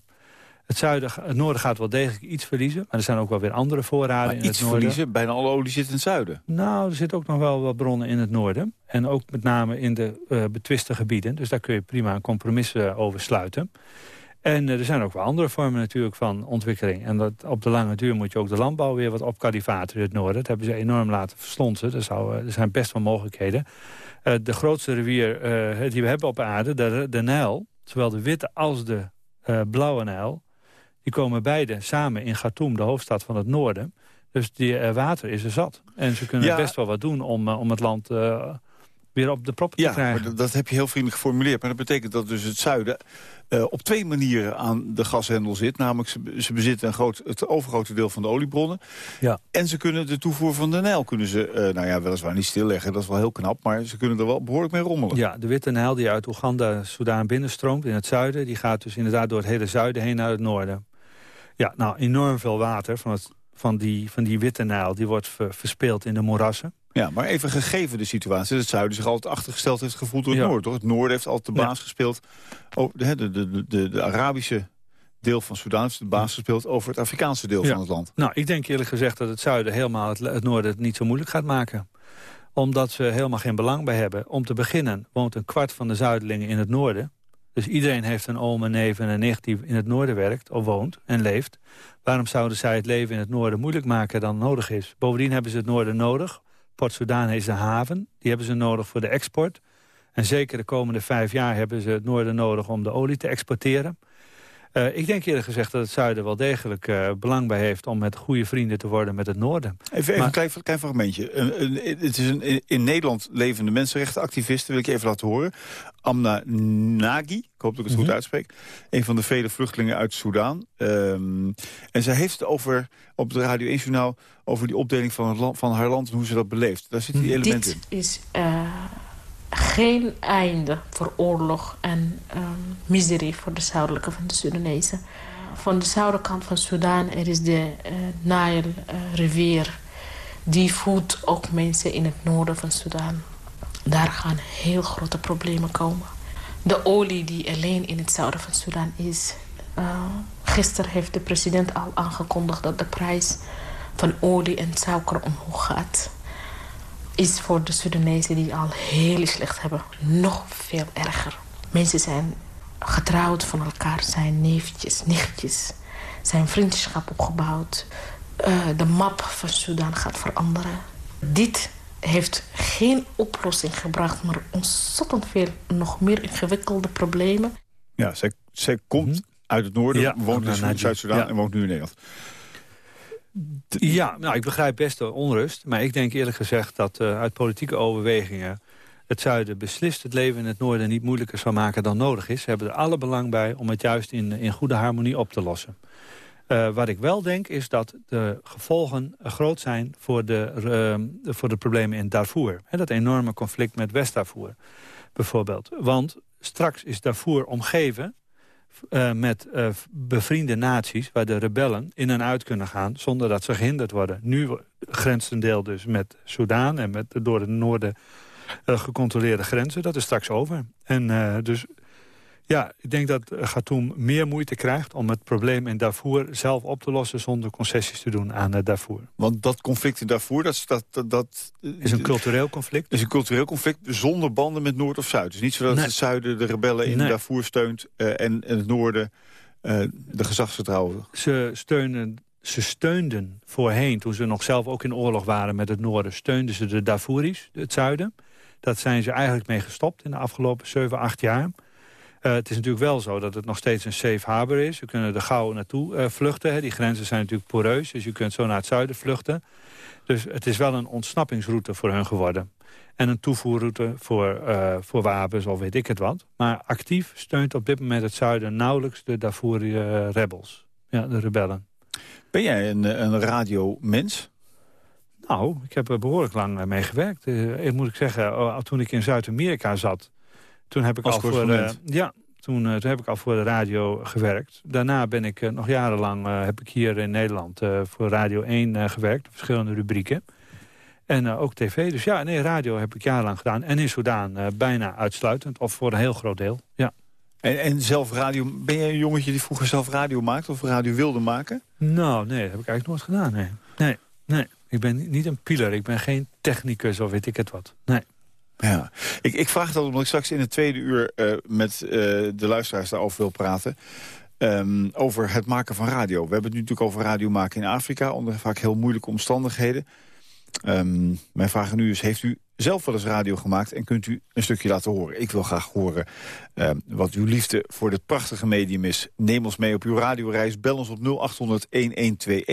Het, zuiden, het noorden gaat wel degelijk iets verliezen. Maar er zijn ook wel weer andere voorraden maar in iets het noorden. verliezen? Bijna alle olie zit in het zuiden. Nou, er zitten ook nog wel wat bronnen in het noorden. En ook met name in de uh, betwiste gebieden. Dus daar kun je prima een compromis uh, over sluiten. En uh, er zijn ook wel andere vormen natuurlijk van ontwikkeling. En dat, op de lange duur moet je ook de landbouw weer wat opkalifateren in het noorden. Dat hebben ze enorm laten verslonsen. Er, zou, er zijn best wel mogelijkheden. de grootste rivier die we hebben op aarde, de, de Nijl... zowel de Witte als de Blauwe Nijl... Die komen beide samen in Khartoum, de hoofdstad van het noorden. Dus die uh, water is er zat. En ze kunnen Ja. best wel wat doen om, uh, om het land uh, weer op de proppen ja, te krijgen. Maar dat, dat heb je heel vriendelijk geformuleerd. Maar dat betekent dat dus het zuiden uh, op twee manieren aan de gashendel zit. Namelijk, ze, ze bezitten een groot, het overgrote deel van de oliebronnen. Ja. En ze kunnen de toevoer van de Nijl kunnen ze, uh, nou ja, weliswaar niet stilleggen. Dat is wel heel knap, maar ze kunnen er wel behoorlijk mee rommelen. Ja, de Witte Nijl die uit Oeganda, Soudaan binnenstroomt in het zuiden... die gaat dus inderdaad door het hele zuiden heen naar het noorden. Ja, nou, enorm veel water van, het, van, die, van die Witte Nijl... die wordt ver, verspeeld in de moerassen. Ja, maar even gegeven de situatie... dat het zuiden zich altijd achtergesteld heeft gevoeld door het ja. noorden. Toch? Het noorden heeft altijd de baas ja. gespeeld. Oh, de, de, de, de, de Arabische deel van Soedan heeft de baas gespeeld... over het Afrikaanse deel ja. van het land. Nou, ik denk eerlijk gezegd dat het zuiden helemaal het, het noorden het niet zo moeilijk gaat maken omdat ze helemaal geen belang bij hebben. Om te beginnen woont een kwart van de zuidelingen in het noorden. Dus iedereen heeft een oom, een neef en een nicht die in het noorden werkt... of woont en leeft. Waarom zouden zij het leven in het noorden moeilijk maken dan nodig is? Bovendien hebben ze het noorden nodig. Port Sudan is de haven. Die hebben ze nodig voor de export. En zeker de komende vijf jaar hebben ze het noorden nodig om de olie te exporteren. Uh, ik denk eerlijk gezegd dat het zuiden wel degelijk uh, belang bij heeft... om met goede vrienden te worden met het noorden. Even, even maar, een klein, klein fragmentje. Een, een, het is een in Nederland levende mensenrechtenactiviste, wil ik je even laten horen. Amna Nagi, ik hoop dat ik het mm -hmm. goed uitspreek. Een van de vele vluchtelingen uit Soudaan. Um, en zij heeft het over, op het Radio 1-journaal... over die opdeling van, het land, van haar land en hoe ze dat beleeft. Daar zitten die elementen Dit in. is... Uh geen einde voor oorlog en um, miserie voor de zuidelijke van de Sudanese. Van de zuiderkant van Sudan is de uh, Nile-rivier. Uh, die voedt ook mensen in het noorden van Sudan. Daar gaan heel grote problemen komen. De olie die alleen in het zuiden van Sudan is. Uh, gisteren heeft de president al aangekondigd dat de prijs van olie en suiker omhoog gaat is voor de Sudanezen die al heel slecht hebben nog veel erger. Mensen zijn getrouwd van elkaar, zijn neefjes, nichtjes, zijn vriendschap opgebouwd. Uh, de map van Sudan gaat veranderen. Dit heeft geen oplossing gebracht, maar ontzettend veel nog meer ingewikkelde problemen. Ja, zij, zij komt hm? uit het noorden, ja, woont in Zuid-Soedan ja. en woont nu in Nederland. Ja, nou, ik begrijp best de onrust. Maar ik denk eerlijk gezegd dat uh, uit politieke overwegingen... het zuiden beslist het leven in het noorden niet moeilijker zou maken dan nodig is. Ze hebben er alle belang bij om het juist in, in goede harmonie op te lossen. Uh, wat ik wel denk is dat de gevolgen groot zijn voor de, uh, voor de problemen in Darfur. He, dat enorme conflict met West-Darfur bijvoorbeeld. Want straks is Darfur omgeven uh, met uh, bevriende naties... waar de rebellen in en uit kunnen gaan zonder dat ze gehinderd worden. Nu grenst een deel dus met Soudaan en met door de noorden uh, gecontroleerde grenzen. Dat is straks over. En dus ja, ik denk dat Khartoum meer moeite krijgt om het probleem in Darfur zelf op te lossen zonder concessies te doen aan uh, Darfur. Want dat conflict in Darfur, dat, dat, dat, dat is een cultureel conflict. is een cultureel conflict zonder banden met Noord of Zuid. Dus niet zo dat nee. het zuiden de rebellen in nee. Darfur steunt uh, en, en, het noorden uh, de gezagsvertrouwen. Ze steunen ze steunden voorheen, toen ze nog zelf ook in oorlog waren met het noorden... steunden ze de Darfuris, het zuiden. Dat zijn ze eigenlijk mee gestopt in de afgelopen 7, 8 jaar. Uh, het is natuurlijk wel zo dat het nog steeds een safe harbor is. We kunnen er gauw naartoe uh, vluchten. Hè. Die grenzen zijn natuurlijk poreus, dus je kunt zo naar het zuiden vluchten. Dus het is wel een ontsnappingsroute voor hun geworden. En een toevoerroute voor, uh, voor wapens of weet ik het wat. Maar actief steunt op dit moment het zuiden nauwelijks de Darfuri-rebels. ja, de rebellen. Ben jij een, een radiomens? Nou, ik heb er behoorlijk lang mee gewerkt. ik moet ik zeggen, toen ik in Zuid-Amerika zat... Toen heb ik Als al voor uh, ja, toen, uh, toen heb ik al voor de radio gewerkt. Daarna ben ik uh, nog jarenlang heb ik hier in Nederland voor Radio 1 gewerkt, verschillende rubrieken. En ook tv. Dus ja, nee, radio heb ik jarenlang gedaan. En in Soudaan bijna uitsluitend, of voor een heel groot deel. Ja. En, en zelf radio, ben jij een jongetje die vroeger zelf radio maakte of radio wilde maken? Nou, nee, dat heb ik eigenlijk nooit gedaan. Nee, nee, nee. Ik ben niet een pieler, ik ben geen technicus of weet ik het wat. Nee. Ja, ik, ik vraag al omdat ik straks in het tweede uur uh, met uh, de luisteraars daarover wil praten. Um, over het maken van radio. We hebben het nu natuurlijk over radio maken in Afrika... onder vaak heel moeilijke omstandigheden. Um, mijn vraag nu is, heeft u zelf wel eens radio gemaakt... en kunt u een stukje laten horen? Ik wil graag horen uh, wat uw liefde voor dit prachtige medium is. Neem ons mee op uw radioreis. Bel ons op 0800-1121,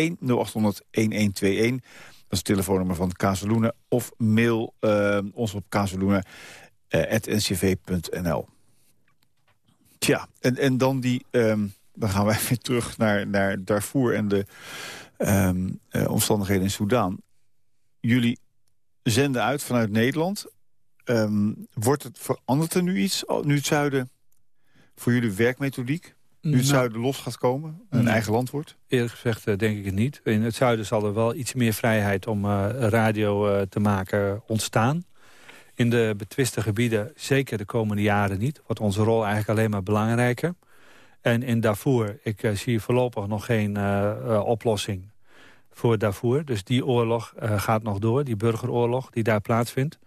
0800-1121... is het telefoonnummer van Casaluna. Of mail uh, ons op casaluna.ncv.nl. Tja, en, en dan die... Um, dan gaan wij weer terug naar, naar Darfur en de um, uh, omstandigheden in Soedan. Jullie zenden uit vanuit Nederland. Um, wordt het, verandert er nu iets, nu het zuiden voor jullie werkmethodiek? Nu het nou, zuiden los gaat komen, een eigen land wordt? Eerlijk gezegd uh, denk ik het niet. In het zuiden zal er wel iets meer vrijheid om uh, radio uh, te maken ontstaan. In de betwiste gebieden zeker de komende jaren niet. Wordt onze rol eigenlijk alleen maar belangrijker. En in Darfur, ik zie voorlopig nog geen oplossing voor Darfur. Dus die oorlog gaat nog door, die burgeroorlog die daar plaatsvindt.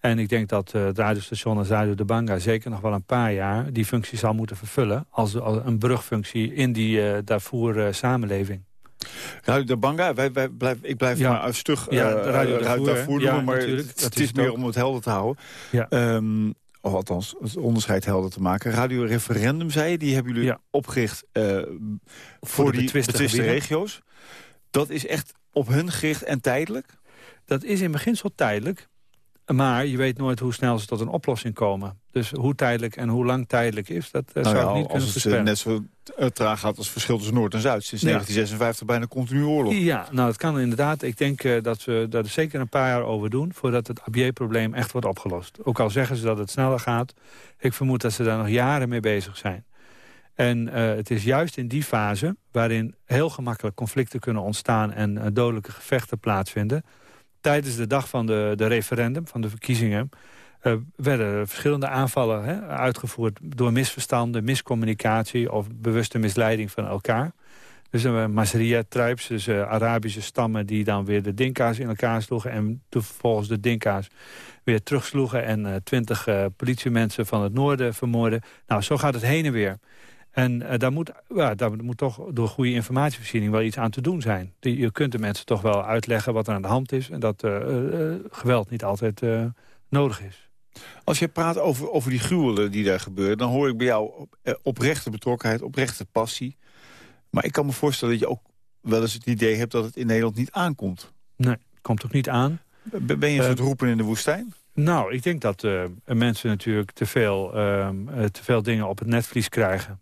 En ik denk dat uh, het radiostation Zuider de Banga zeker nog wel een paar jaar... die functie zal moeten vervullen als, een brugfunctie in die uh, Darfur uh, samenleving. Radio de Banga, wij, wij blijf, ik blijf ja. maar stug ja, Radio Darfur, Darfur ja, maar het, het is, meer om het helder te houden. Ja. Um, of althans, het onderscheid helder te maken. Radio Referendum, zei je, die hebben jullie ja. opgericht voor, voor die betwiste regio's. Dat is echt op hun gericht en tijdelijk? Dat is in beginsel tijdelijk. Maar je weet nooit hoe snel ze tot een oplossing komen. Dus hoe tijdelijk en hoe lang tijdelijk is, dat uh, zou ik niet kunnen voorspellen. Als het net zo traag gaat als het verschil tussen Noord en Zuid. Sinds ja. 1956 bijna continu oorlog. Ja, nou dat kan inderdaad. Ik denk uh, dat we daar zeker een paar jaar over doen... voordat het Abier-probleem echt wordt opgelost. Ook al zeggen ze dat het sneller gaat. Ik vermoed dat ze daar nog jaren mee bezig zijn. En uh, het is juist in die fase waarin heel gemakkelijk conflicten kunnen ontstaan... en dodelijke gevechten plaatsvinden tijdens de dag van de, de referendum, van de verkiezingen... Uh, werden verschillende aanvallen hè, uitgevoerd door misverstanden, miscommunicatie... of bewuste misleiding van elkaar. Dus een uh, Masria-tribes, dus uh, Arabische stammen... die dan weer de Dinka's in elkaar sloegen... en vervolgens de Dinka's weer terugsloegen... en twintig politiemensen van het noorden vermoorden. Nou, zo gaat het heen en weer. En uh, daar, moet, ja, daar moet toch door goede informatievoorziening wel iets aan te doen zijn. Je kunt de mensen toch wel uitleggen wat er aan de hand is... en dat uh, uh, geweld niet altijd nodig is. Als je praat over, over die gruwelen die daar gebeuren... dan hoor ik bij jou op, oprechte betrokkenheid, oprechte passie. Maar ik kan me voorstellen dat je ook wel eens het idee hebt... dat het in Nederland niet aankomt. Nee, komt ook niet aan. Ben je het roepen in de woestijn? Nou, ik denk dat mensen natuurlijk te veel, ehm, te veel dingen op het netvlies krijgen...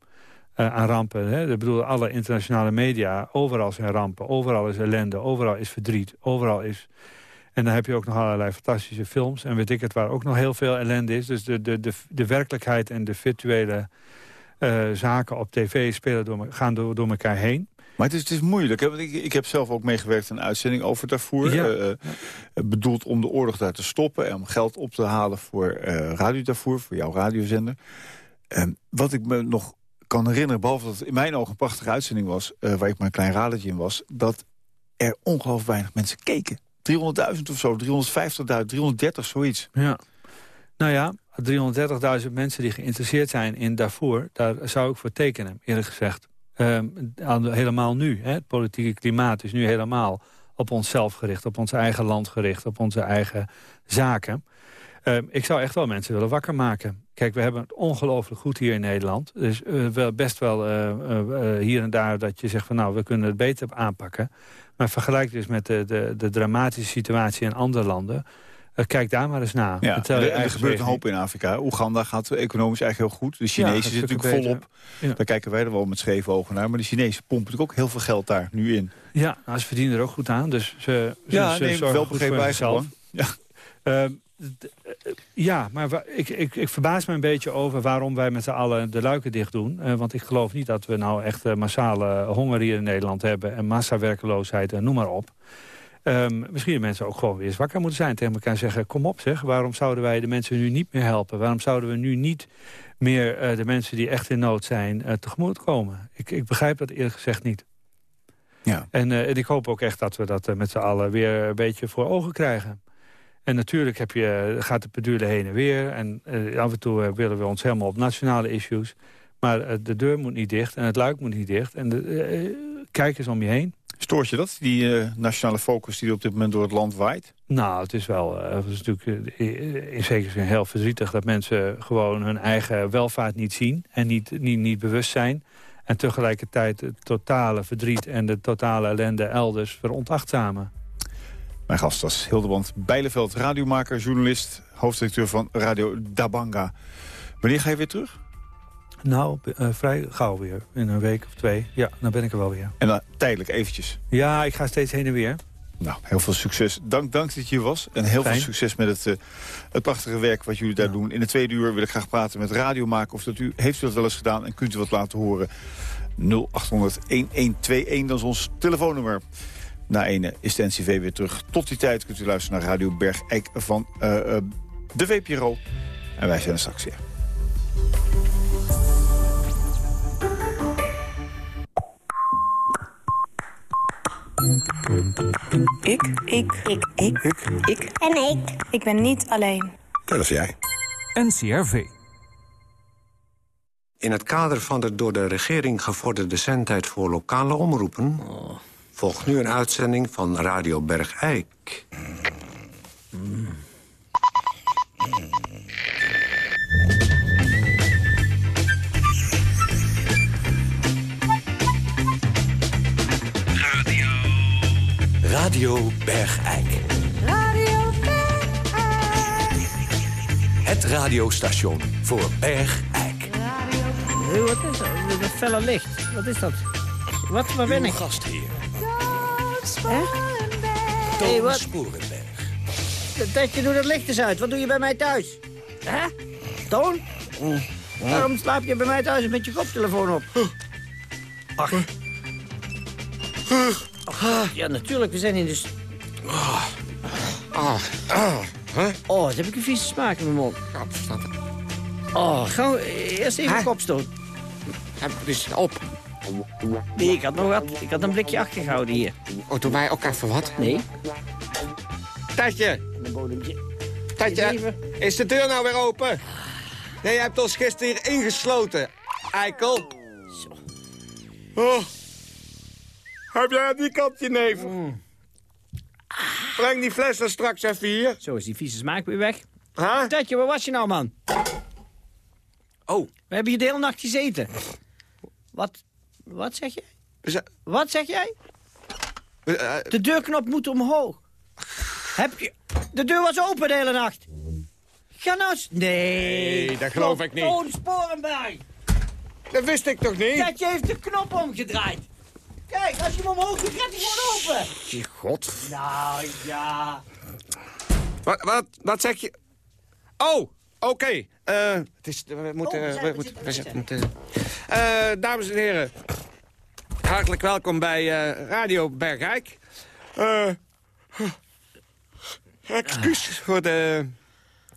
Uh, aan rampen. Hè? Ik bedoel, alle internationale media, overal zijn rampen. Overal is ellende, overal is verdriet, overal is... En dan heb je ook nog allerlei fantastische films. En weet ik het, waar ook nog heel veel ellende is. Dus de, de, de, de werkelijkheid en de virtuele uh, zaken op tv spelen door, gaan door, door elkaar heen. Maar het is, het is moeilijk. Hè? Want ik, ik heb zelf ook meegewerkt aan een uitzending over Darfur. Ja. Uh, bedoeld om de oorlog daar te stoppen... en om geld op te halen voor Radio Darfur, voor jouw radiozender. Wat ik me nog kan herinneren, behalve dat het in mijn ogen een prachtige uitzending was... Uh, waar ik maar een klein radertje in was... dat er ongelooflijk weinig mensen keken. 300.000 of zo, 350.000, 330, zoiets. Ja. Nou ja, 330.000 mensen die geïnteresseerd zijn in Darfur... daar zou ik voor tekenen, eerlijk gezegd. Um, helemaal nu. Hè, het politieke klimaat is nu helemaal op onszelf gericht... op ons eigen land gericht, op onze eigen zaken. Um, ik zou echt wel mensen willen wakker maken. Kijk, we hebben het ongelooflijk goed hier in Nederland. Dus uh, wel best wel uh, uh, hier en daar dat je zegt van nou, we kunnen het beter aanpakken. Maar vergelijk dus met de, de, de dramatische situatie in andere landen. kijk daar maar eens naar. Ja, er, er gebeurt een hoop in Afrika. Oeganda gaat economisch eigenlijk heel goed. De Chinezen ja, zitten natuurlijk volop. Ja. Daar kijken wij er wel met scheve ogen naar. Maar de Chinezen pompen natuurlijk ook heel veel geld daar nu in. Ja, nou, ze verdienen er ook goed aan. Dus ze, ze, ja, ze nee, wel begrepen wij zelf. Ja. Uh, ja, maar ik, ik, ik verbaas me een beetje over waarom wij met z'n allen de luiken dicht doen. Uh, want ik geloof niet dat we nou echt uh, massale honger hier in Nederland hebben... en massawerkeloosheid en noem maar op. Um, misschien mensen ook gewoon weer eens wakker moeten zijn. Tegen elkaar zeggen, kom op zeg, waarom zouden wij de mensen nu niet meer helpen? Waarom zouden we nu niet meer uh, de mensen die echt in nood zijn tegemoet komen? Ik, ik begrijp dat eerlijk gezegd niet. Ja. En, en ik hoop ook echt dat we dat met z'n allen weer een beetje voor ogen krijgen. En natuurlijk heb je, gaat de pendule heen en weer. En uh, af en toe uh, willen we ons helemaal op nationale issues. Maar uh, de deur moet niet dicht en het luik moet niet dicht. En de, kijk eens om je heen. Stoort je dat, die nationale focus die op dit moment door het land waait? Nou, het is wel het is natuurlijk in zekere zin heel verdrietig... dat mensen gewoon hun eigen welvaart niet zien en niet, niet, niet bewust zijn. En tegelijkertijd het totale verdriet en de totale ellende elders veronachtzamen. Mijn gast was Hildeband Bijleveld, radiomaker, journalist... hoofddirecteur van Radio Dabanga. Wanneer ga je weer terug? Nou, uh, vrij gauw weer. In een week of twee. Ja, dan ben ik er wel weer. En dan tijdelijk eventjes? Ja, ik ga steeds heen en weer. Nou, heel veel succes. Dank, dank dat je hier was. En heel veel succes met het, uh, het prachtige werk wat jullie daar doen. In de tweede uur wil ik graag praten met radiomaker. Of dat u, heeft u dat wel eens gedaan en kunt u wat laten horen? 0800-1121, dat is ons telefoonnummer. Na ene is de NCV weer terug. Tot die tijd kunt u luisteren naar Radio Bergijk van uh, uh, de VPRO. En wij zijn er straks weer. Ik. Ik. Ik. Ik. Ik. Ik. En ik. Ik ben niet alleen. Dat is jij. NCRV. In het kader van de door de regering gevorderde zendtijd voor lokale omroepen... volgt nu een uitzending van Radio Bergijk. Mm. Radio Bergijk. Radio Bergijk. Het radiostation voor Bergijk. Hey, wat is dat? Dat felle licht. Wat is dat? Wat, waar ben ik? gastheer. Hè? Hey, wat? Sporenberg. Tetje, doe dat licht eens uit. Wat doe je bij mij thuis? Hè? Toon? Waarom slaap je bij mij thuis met je koptelefoon op? Ach. Ja, natuurlijk. We zijn in de... Oh, oh, oh, wat heb ik een vieze smaak in mijn mond. Oh, gauw, eerst even een kopstoot. Heb ik dus op. Nee, ik had nog wat. Ik had een blikje achtergehouden hier. Oh, doe mij ook even wat? Nee. Tatje! Een bodempje. Tatje, is de deur nou weer open? Nee, je hebt ons gisteren hier ingesloten. Eikel. Zo. Oh. Heb jij aan die kant je neef? Mm. Breng die fles dan straks even hier. Zo is die vieze smaak weer weg. Huh? Tatje, waar was je nou, man? Oh. We hebben hier de hele nacht gezeten. Wat, wat zeg je? Wat zeg jij? Uh, de deurknop moet omhoog. Heb je... De deur was open de hele nacht. Ga nou eens... Nee. Nee, dat geloof ik niet. Toon Sporenberg. Dat wist ik toch niet? Tatje heeft de knop omgedraaid. Kijk, als je hem omhoog doet, gaat hij gewoon open. Je god. Nou, ja. Wat, wat, wat zeg je? Oh, oké. Okay. Uh, het is, we moeten... Oh, we, we, moeten, we, we moeten dames en heren, hartelijk welkom bij uh, Radio Bergijk. excuus voor de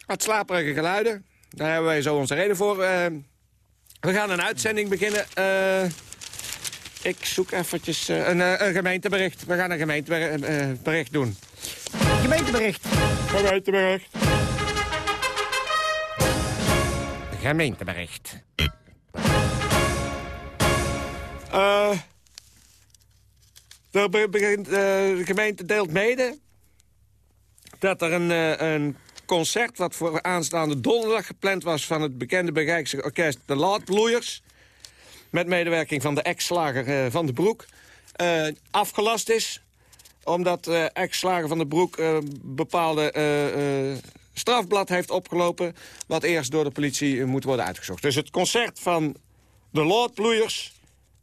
wat slaperige geluiden. Daar hebben wij zo onze reden voor. we gaan een uitzending beginnen... Ik zoek eventjes uh, een, een, gemeentebericht. We gaan een gemeentebericht doen. Gemeentebericht. Gemeentebericht. Gemeentebericht. Uh, begint, uh, de gemeente deelt mede dat er een, een concert... wat voor aanstaande donderdag gepland was... van het bekende Bergijkse orkest De Laadbloeiers met medewerking van de ex-slager uh, Van de Broek... Uh, afgelast is. Omdat uh, ex-slager Van de Broek bepaalde strafblad heeft opgelopen... wat eerst door de politie moet worden uitgezocht. Dus het concert van de Lordbloeiers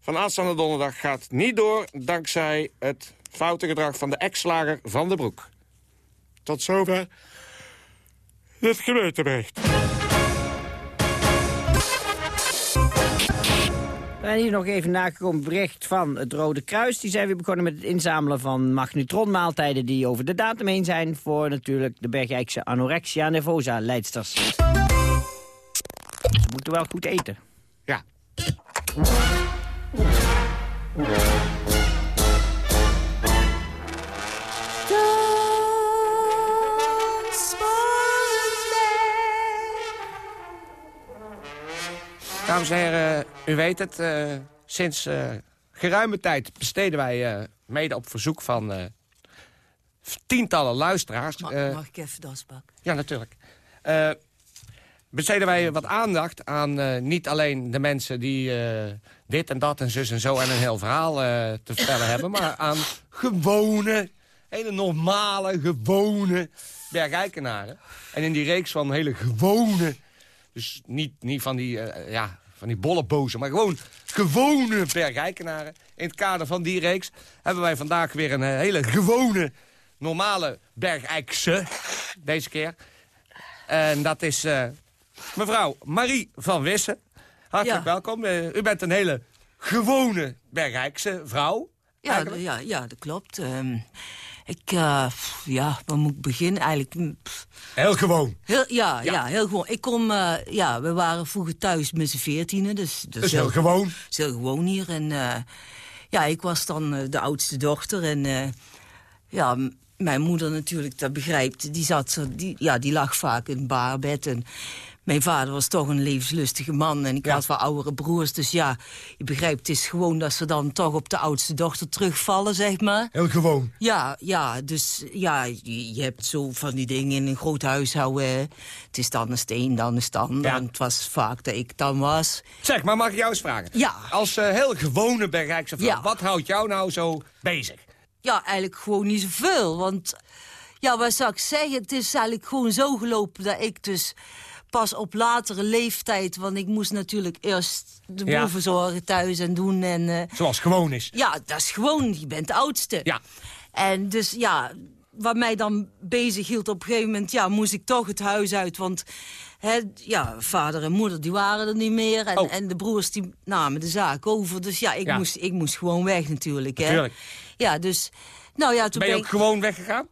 van aanstaande donderdag gaat niet door... dankzij het foute gedrag van de ex-slager Van de Broek. Tot zover dit gemeentebericht. We zijn hier nog even nagekomen bericht van het Rode Kruis. Die zijn weer begonnen met het inzamelen van magnetronmaaltijden... die over de datum heen zijn voor natuurlijk de Bergijkse anorexia nervosa leidsters. Ze moeten wel goed eten. Ja. Dames en heren, u weet het, uh, sinds uh, geruime tijd besteden wij uh, mede op verzoek van tientallen luisteraars... Mag, mag ik even dasbak? Ja, natuurlijk. Besteden wij wat aandacht aan niet alleen de mensen die dit en dat en zus en zo... en een heel verhaal te vertellen hebben, maar aan gewone hele normale, gewone bergijkenaren. En in die reeks van hele gewone... dus niet, niet van die, eh, ja, van die bollebozen, maar gewoon gewone bergijkenaren. In het kader van die reeks hebben wij vandaag weer een eh, hele gewone, normale bergijkse. Deze keer. En dat is eh, mevrouw Marie van Wissen. Hartelijk Ja. welkom. Eh, u bent een hele gewone bergijkse vrouw. Ja, ja, ja, dat klopt. Ehm, ik, eh, pff, ja, waar moet ik beginnen? Eigenlijk, mm, pff, Heel gewoon. heel, ja, ja. heel gewoon. Ik kom, eh, ja, we waren vroeger thuis met z'n veertienen, dus... Dus heel gewoon. is heel gewoon hier. En eh, ja, ik was dan de oudste dochter en eh, ja, mijn moeder natuurlijk, dat begrijpt, die, zat, die, ja, die lag vaak in het baarbed. En mijn vader was toch een levenslustige man en ik had wel oudere broers. Dus ja, je begrijpt, het is gewoon dat ze dan toch op de oudste dochter terugvallen, zeg maar. Heel gewoon. Ja, ja, dus ja, je, je hebt zo van die dingen in een groot huishouden. Het is dan een steen, dan een stand. En het was vaak dat ik dan was. Zeg, maar mag ik jou eens vragen? Ja. Als eh, heel gewone vrouw, Ja. wat houdt jou nou zo bezig? Ja, eigenlijk gewoon niet zoveel. Want, ja, wat zou ik zeggen? Het is eigenlijk gewoon zo gelopen dat ik dus pas op latere leeftijd... want ik moest natuurlijk eerst de Ja. boel verzorgen thuis en doen. En, eh, Zoals gewoon is. ja, dat is gewoon, je bent de oudste. Ja. En dus ja, wat mij dan bezig hield op een gegeven moment... ja, moest ik toch het huis uit, want... Hè, ja, vader en moeder die waren er niet meer. En, Oh. en de broers die namen de zaak over. Dus ja, ik, Ja. Moest, ik moest gewoon weg natuurlijk. Hè. Ja, dus... Nou ja, toen Ben je ben ook ik, gewoon weggegaan?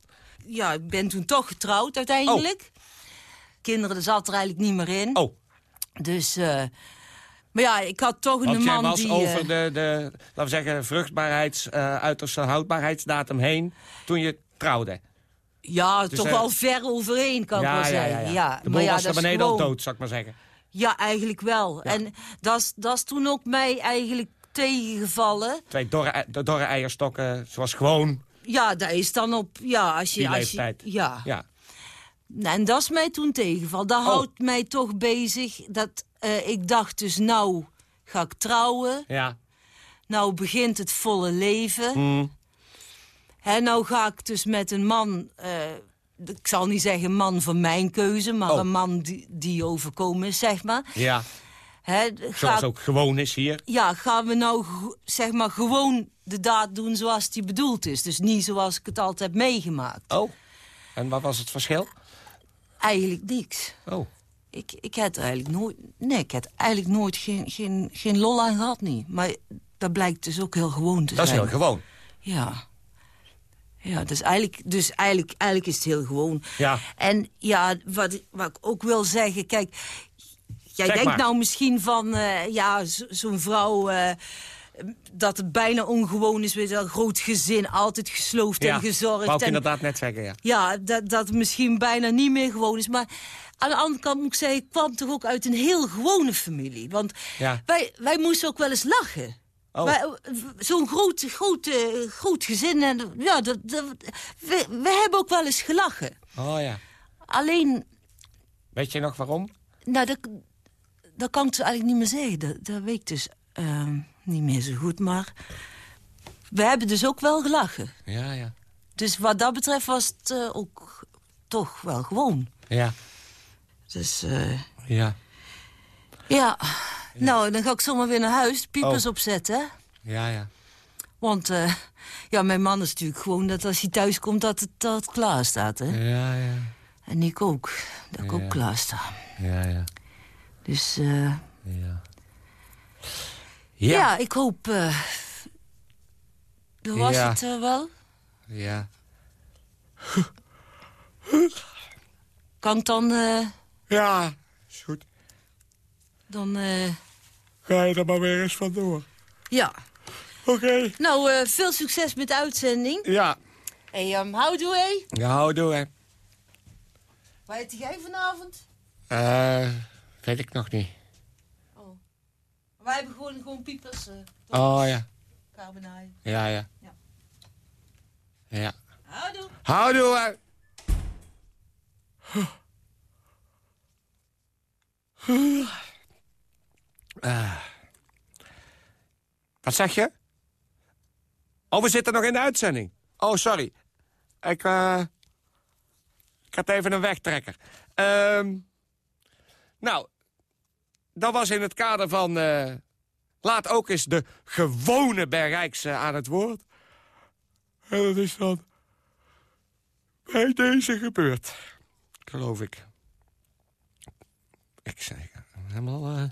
ja, ik ben toen toch getrouwd uiteindelijk. Kinderen, er zat er eigenlijk niet meer in. Oh. Dus... eh, maar ja, ik had toch een man was die... over eh, de, de, laten we zeggen, vruchtbaarheids, eh uiterste houdbaarheidsdatum heen toen je trouwde. Ja, Dus, toch wel ver overheen, kan ik wel ja, ja, zeggen. ja. De maar ja, was er beneden al dood, zou ik maar zeggen. Ja, eigenlijk wel. En dat is- toen ook mij eigenlijk tegengevallen. Twee dorre, dorre eierstokken, zoals gewoon Ja, dat is dan op... Ja, als je... die als. Je, ja. ja. En dat is mij toen tegengevallen. Dat Oh. houdt mij toch bezig. Dat, eh, ik dacht dus, nou ga ik trouwen. Ja. Nou begint het volle leven. Mm. Hè, nou ga ik dus met een man... eh, ik zal niet zeggen man van mijn keuze... maar Oh. een man die, die overkomen is, zeg maar. Ja, Hè, zoals ik- ook gewoon is hier. Ja, gaan we nou zeg maar gewoon de daad doen zoals die bedoeld is. Dus niet zoals ik het altijd heb meegemaakt. Oh. En wat was het verschil? Eigenlijk niks. Oh. Ik, ik heb er eigenlijk nooit... Nee, ik heb eigenlijk nooit geen, geen, geen lol aan gehad, niet. Maar dat blijkt dus ook heel gewoon te Dat is zijn. heel gewoon. Ja. Ja, dus eigenlijk, dus eigenlijk, eigenlijk is het heel gewoon. Ja. En ja, wat, ik- wat ik ook wil zeggen, kijk... Jij Zeg denkt maar. nou misschien van, eh, ja, zo- zo'n vrouw... eh, dat het bijna ongewoon is, weet je wel, een groot gezin, altijd gesloofd Ja, en gezorgd. wou ik en- inderdaad net zeggen, ja. ja, dat, dat het misschien bijna niet meer gewoon is. Maar aan de andere kant moet ik zeggen, ik kwam toch ook uit een heel gewone familie. Want Ja. wij, wij moesten ook wel eens lachen. Oh. Zo'n groot, groot, groot gezin. En, ja, dat, dat- we, we hebben ook wel eens gelachen. Oh ja. Alleen, Weet je nog waarom? nou, dat, dat kan ik dus eigenlijk niet meer zeggen. Dat, dat weet ik dus ehm, niet meer zo goed. Maar we hebben dus ook wel gelachen. Ja, ja. Dus wat dat betreft was het eh, ook toch wel gewoon. Ja. Dus eh, Ja. ja. nou, dan ga ik zomaar weer naar huis, piepers Oh. opzetten. hè. Ja, ja. Want eh, ja, mijn man is natuurlijk gewoon dat als hij thuis komt dat het, dat het klaar staat. Hè? Ja, ja. En ik ook, dat ik Ja. ook klaar sta. Ja, ja. Dus eh, Ja. Ja. ik hoop... eh dat was Ja. het eh, wel. Ja. Kan ik dan... eh, Ja, is goed. dan Ga je er maar weer eens vandoor. ja. Oké. Nou, veel succes met de uitzending. Ja. Hey, um, houdoe, hé. Ja, houdoe, hè. Waar eet jij vanavond? Eh, weet ik nog niet. Wij hebben gewoon, gewoon piepers. eh Oh, ja. Carbonade. Ja, ja. Ja. Ja. Houdoe. Houdoe. Ah. Wat zeg je? Oh, we zitten nog in de uitzending. Oh, sorry. Ik, eh, ik had even een wegtrekker. Ehm, nou, dat was in het kader van... eh, laat ook eens de gewone Bergijkse aan het woord. En dat is dan bij deze gebeurd. Geloof ik. Ik zeg helemaal... eh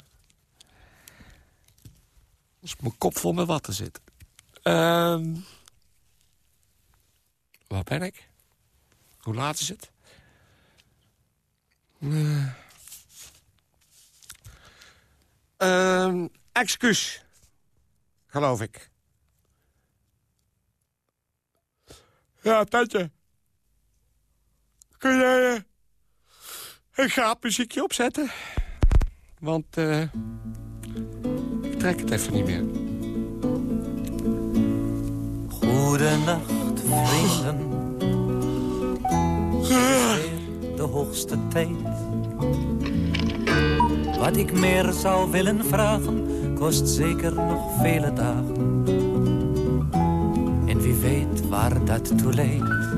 als mijn kop vol met water zit. Ehm waar ben ik? Hoe laat is het? Eh. Ehm, excuus. Geloof ik. Ja, Tetje. Kun jij eh, een gaapmuziekje opzetten? Want eh ik trek het even niet meer. Goedenacht, vrienden. Het is weer de hoogste tijd. Wat ik meer zou willen vragen, kost zeker nog vele dagen. En wie weet waar dat toe leidt.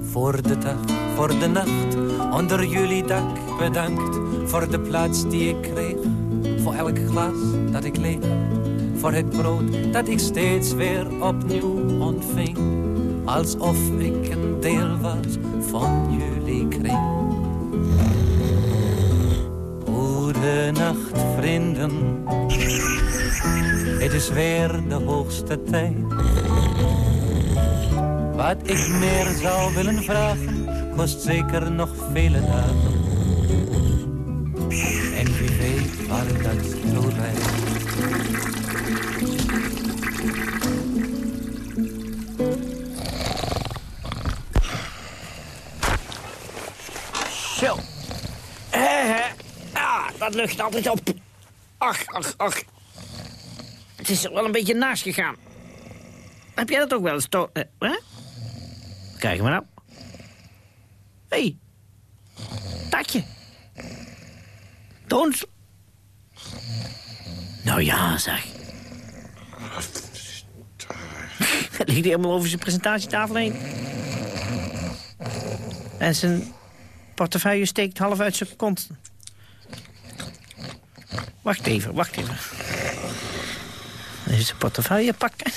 Voor de dag, voor de nacht, onder jullie dak bedankt. Voor de plaats die ik kreeg, voor elk glas dat ik leeg. Voor het brood dat ik steeds weer opnieuw ontving. Alsof ik een deel was van jullie kring. Goedenacht, vrienden. Het is weer de hoogste tijd. Wat ik meer zou willen vragen, kost zeker nog vele dagen. En wie weet waar dat toe leidt. Lucht altijd op. Ach, ach, ach. Het is wel een beetje naast gegaan. Heb jij dat ook wel eens? to- eh, krijgen we nou? Hé. Hey. Tatje. Toons. Nou ja, zeg. Ligt hij helemaal over zijn presentatietafel heen. En zijn portefeuille steekt half uit zijn kont. Wacht even, wacht even. Even zijn portefeuille pakken.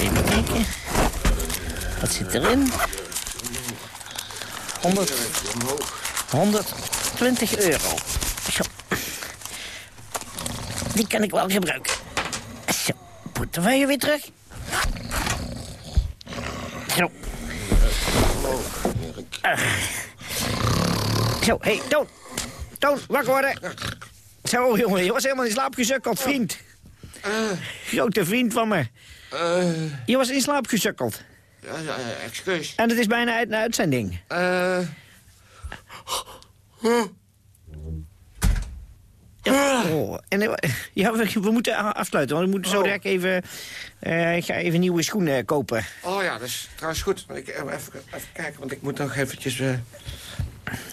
Even kijken. Wat zit erin? 100, 120 euro. Zo. Die kan ik wel gebruiken. Zo, portefeuille weer terug. Zo. Zo, hé, hey, Toon. Toon, wakker worden. Zo, jongen, je was helemaal in slaap gesukkeld, vriend. Grote vriend van me. Je was in slaap gesukkeld. Ja, excuus. En het is bijna uit een uitzending. Eh Ja, oh, en, eh, ja we, we moeten afsluiten, want we moeten zo direct even... eh, ik ga even nieuwe schoenen kopen. Oh ja, dat is trouwens goed. Maar ik, eh, even, even kijken, want ik moet nog eventjes eh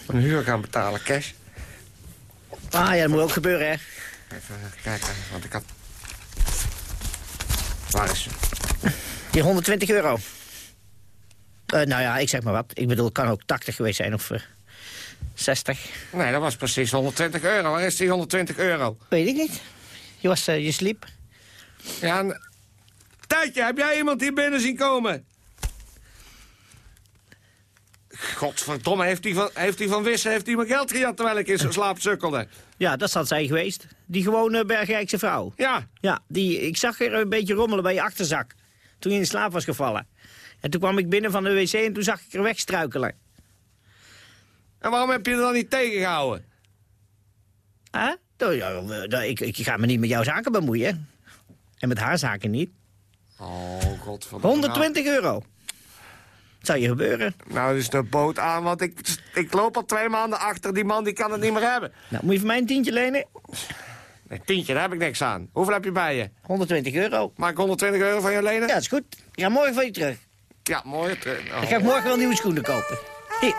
mijn huur gaan betalen, cash. Ah ja, dat moet ook gebeuren, hè. Even kijken, want ik had... Waar is ze? Die 120 euro. Eh, nou ja, ik zeg maar wat. Ik bedoel, het kan ook 80 geweest zijn of eh, 60. Nee, dat was precies 120 euro. Waar is die 120 euro? Weet ik niet. Je, was, eh, je sliep. Ja, en... Tijdje, heb jij iemand hier binnen zien komen? Godverdomme, heeft hij van, heeft van Wissen heeft hij mijn geld gejat terwijl ik in zijn slaap sukkelde? Ja, dat zal zij geweest. Die gewone Bergrijkse vrouw. Ja. Ja, die, ik zag er een beetje rommelen bij je achterzak. Toen je in slaap was gevallen. En toen kwam ik binnen van de wc en toen zag ik er wegstruikelen. En waarom heb je er dan niet tegengehouden? Hè? Nou, we- ik, ik ga me niet met jouw zaken bemoeien. En met haar zaken niet. Oh, godverdomme. 120 euro. Zou je gebeuren. Nou, dus de boot aan, want ik, ik loop al twee maanden achter. Die man die kan het niet meer hebben. Nou, moet je voor mij een tientje lenen? Nee, tientje, daar heb ik niks aan. Hoeveel heb je bij je? 120 euro. Mag ik 120 euro van je lenen? Ja, dat is goed. Ik ga morgen van je terug. Ja, mooi. Eh, oh. Ik ga morgen wel nieuwe schoenen kopen. Hier,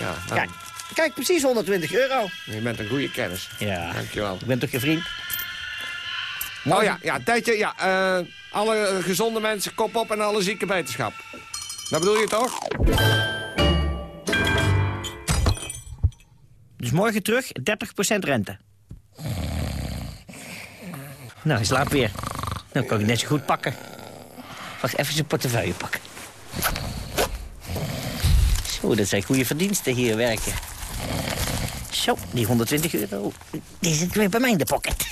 Ja, nou, kijk. Kijk, precies 120 euro. je bent een goede kennis. Ja. Dankjewel. Ik ben toch je vriend? Oh ja, ja, tijdje, ja. eh, Alle eh, gezonde mensen kop op en alle zieke beterschap. Dat bedoel je toch? Dus morgen terug 30% rente. Nou, hij slaapt weer. Dan kan ik net zo goed pakken. Wacht, even zijn portefeuille pakken. Zo, dat zijn goede verdiensten hier werken. Zo, die 120 euro. Die zit weer bij mij in de pocket.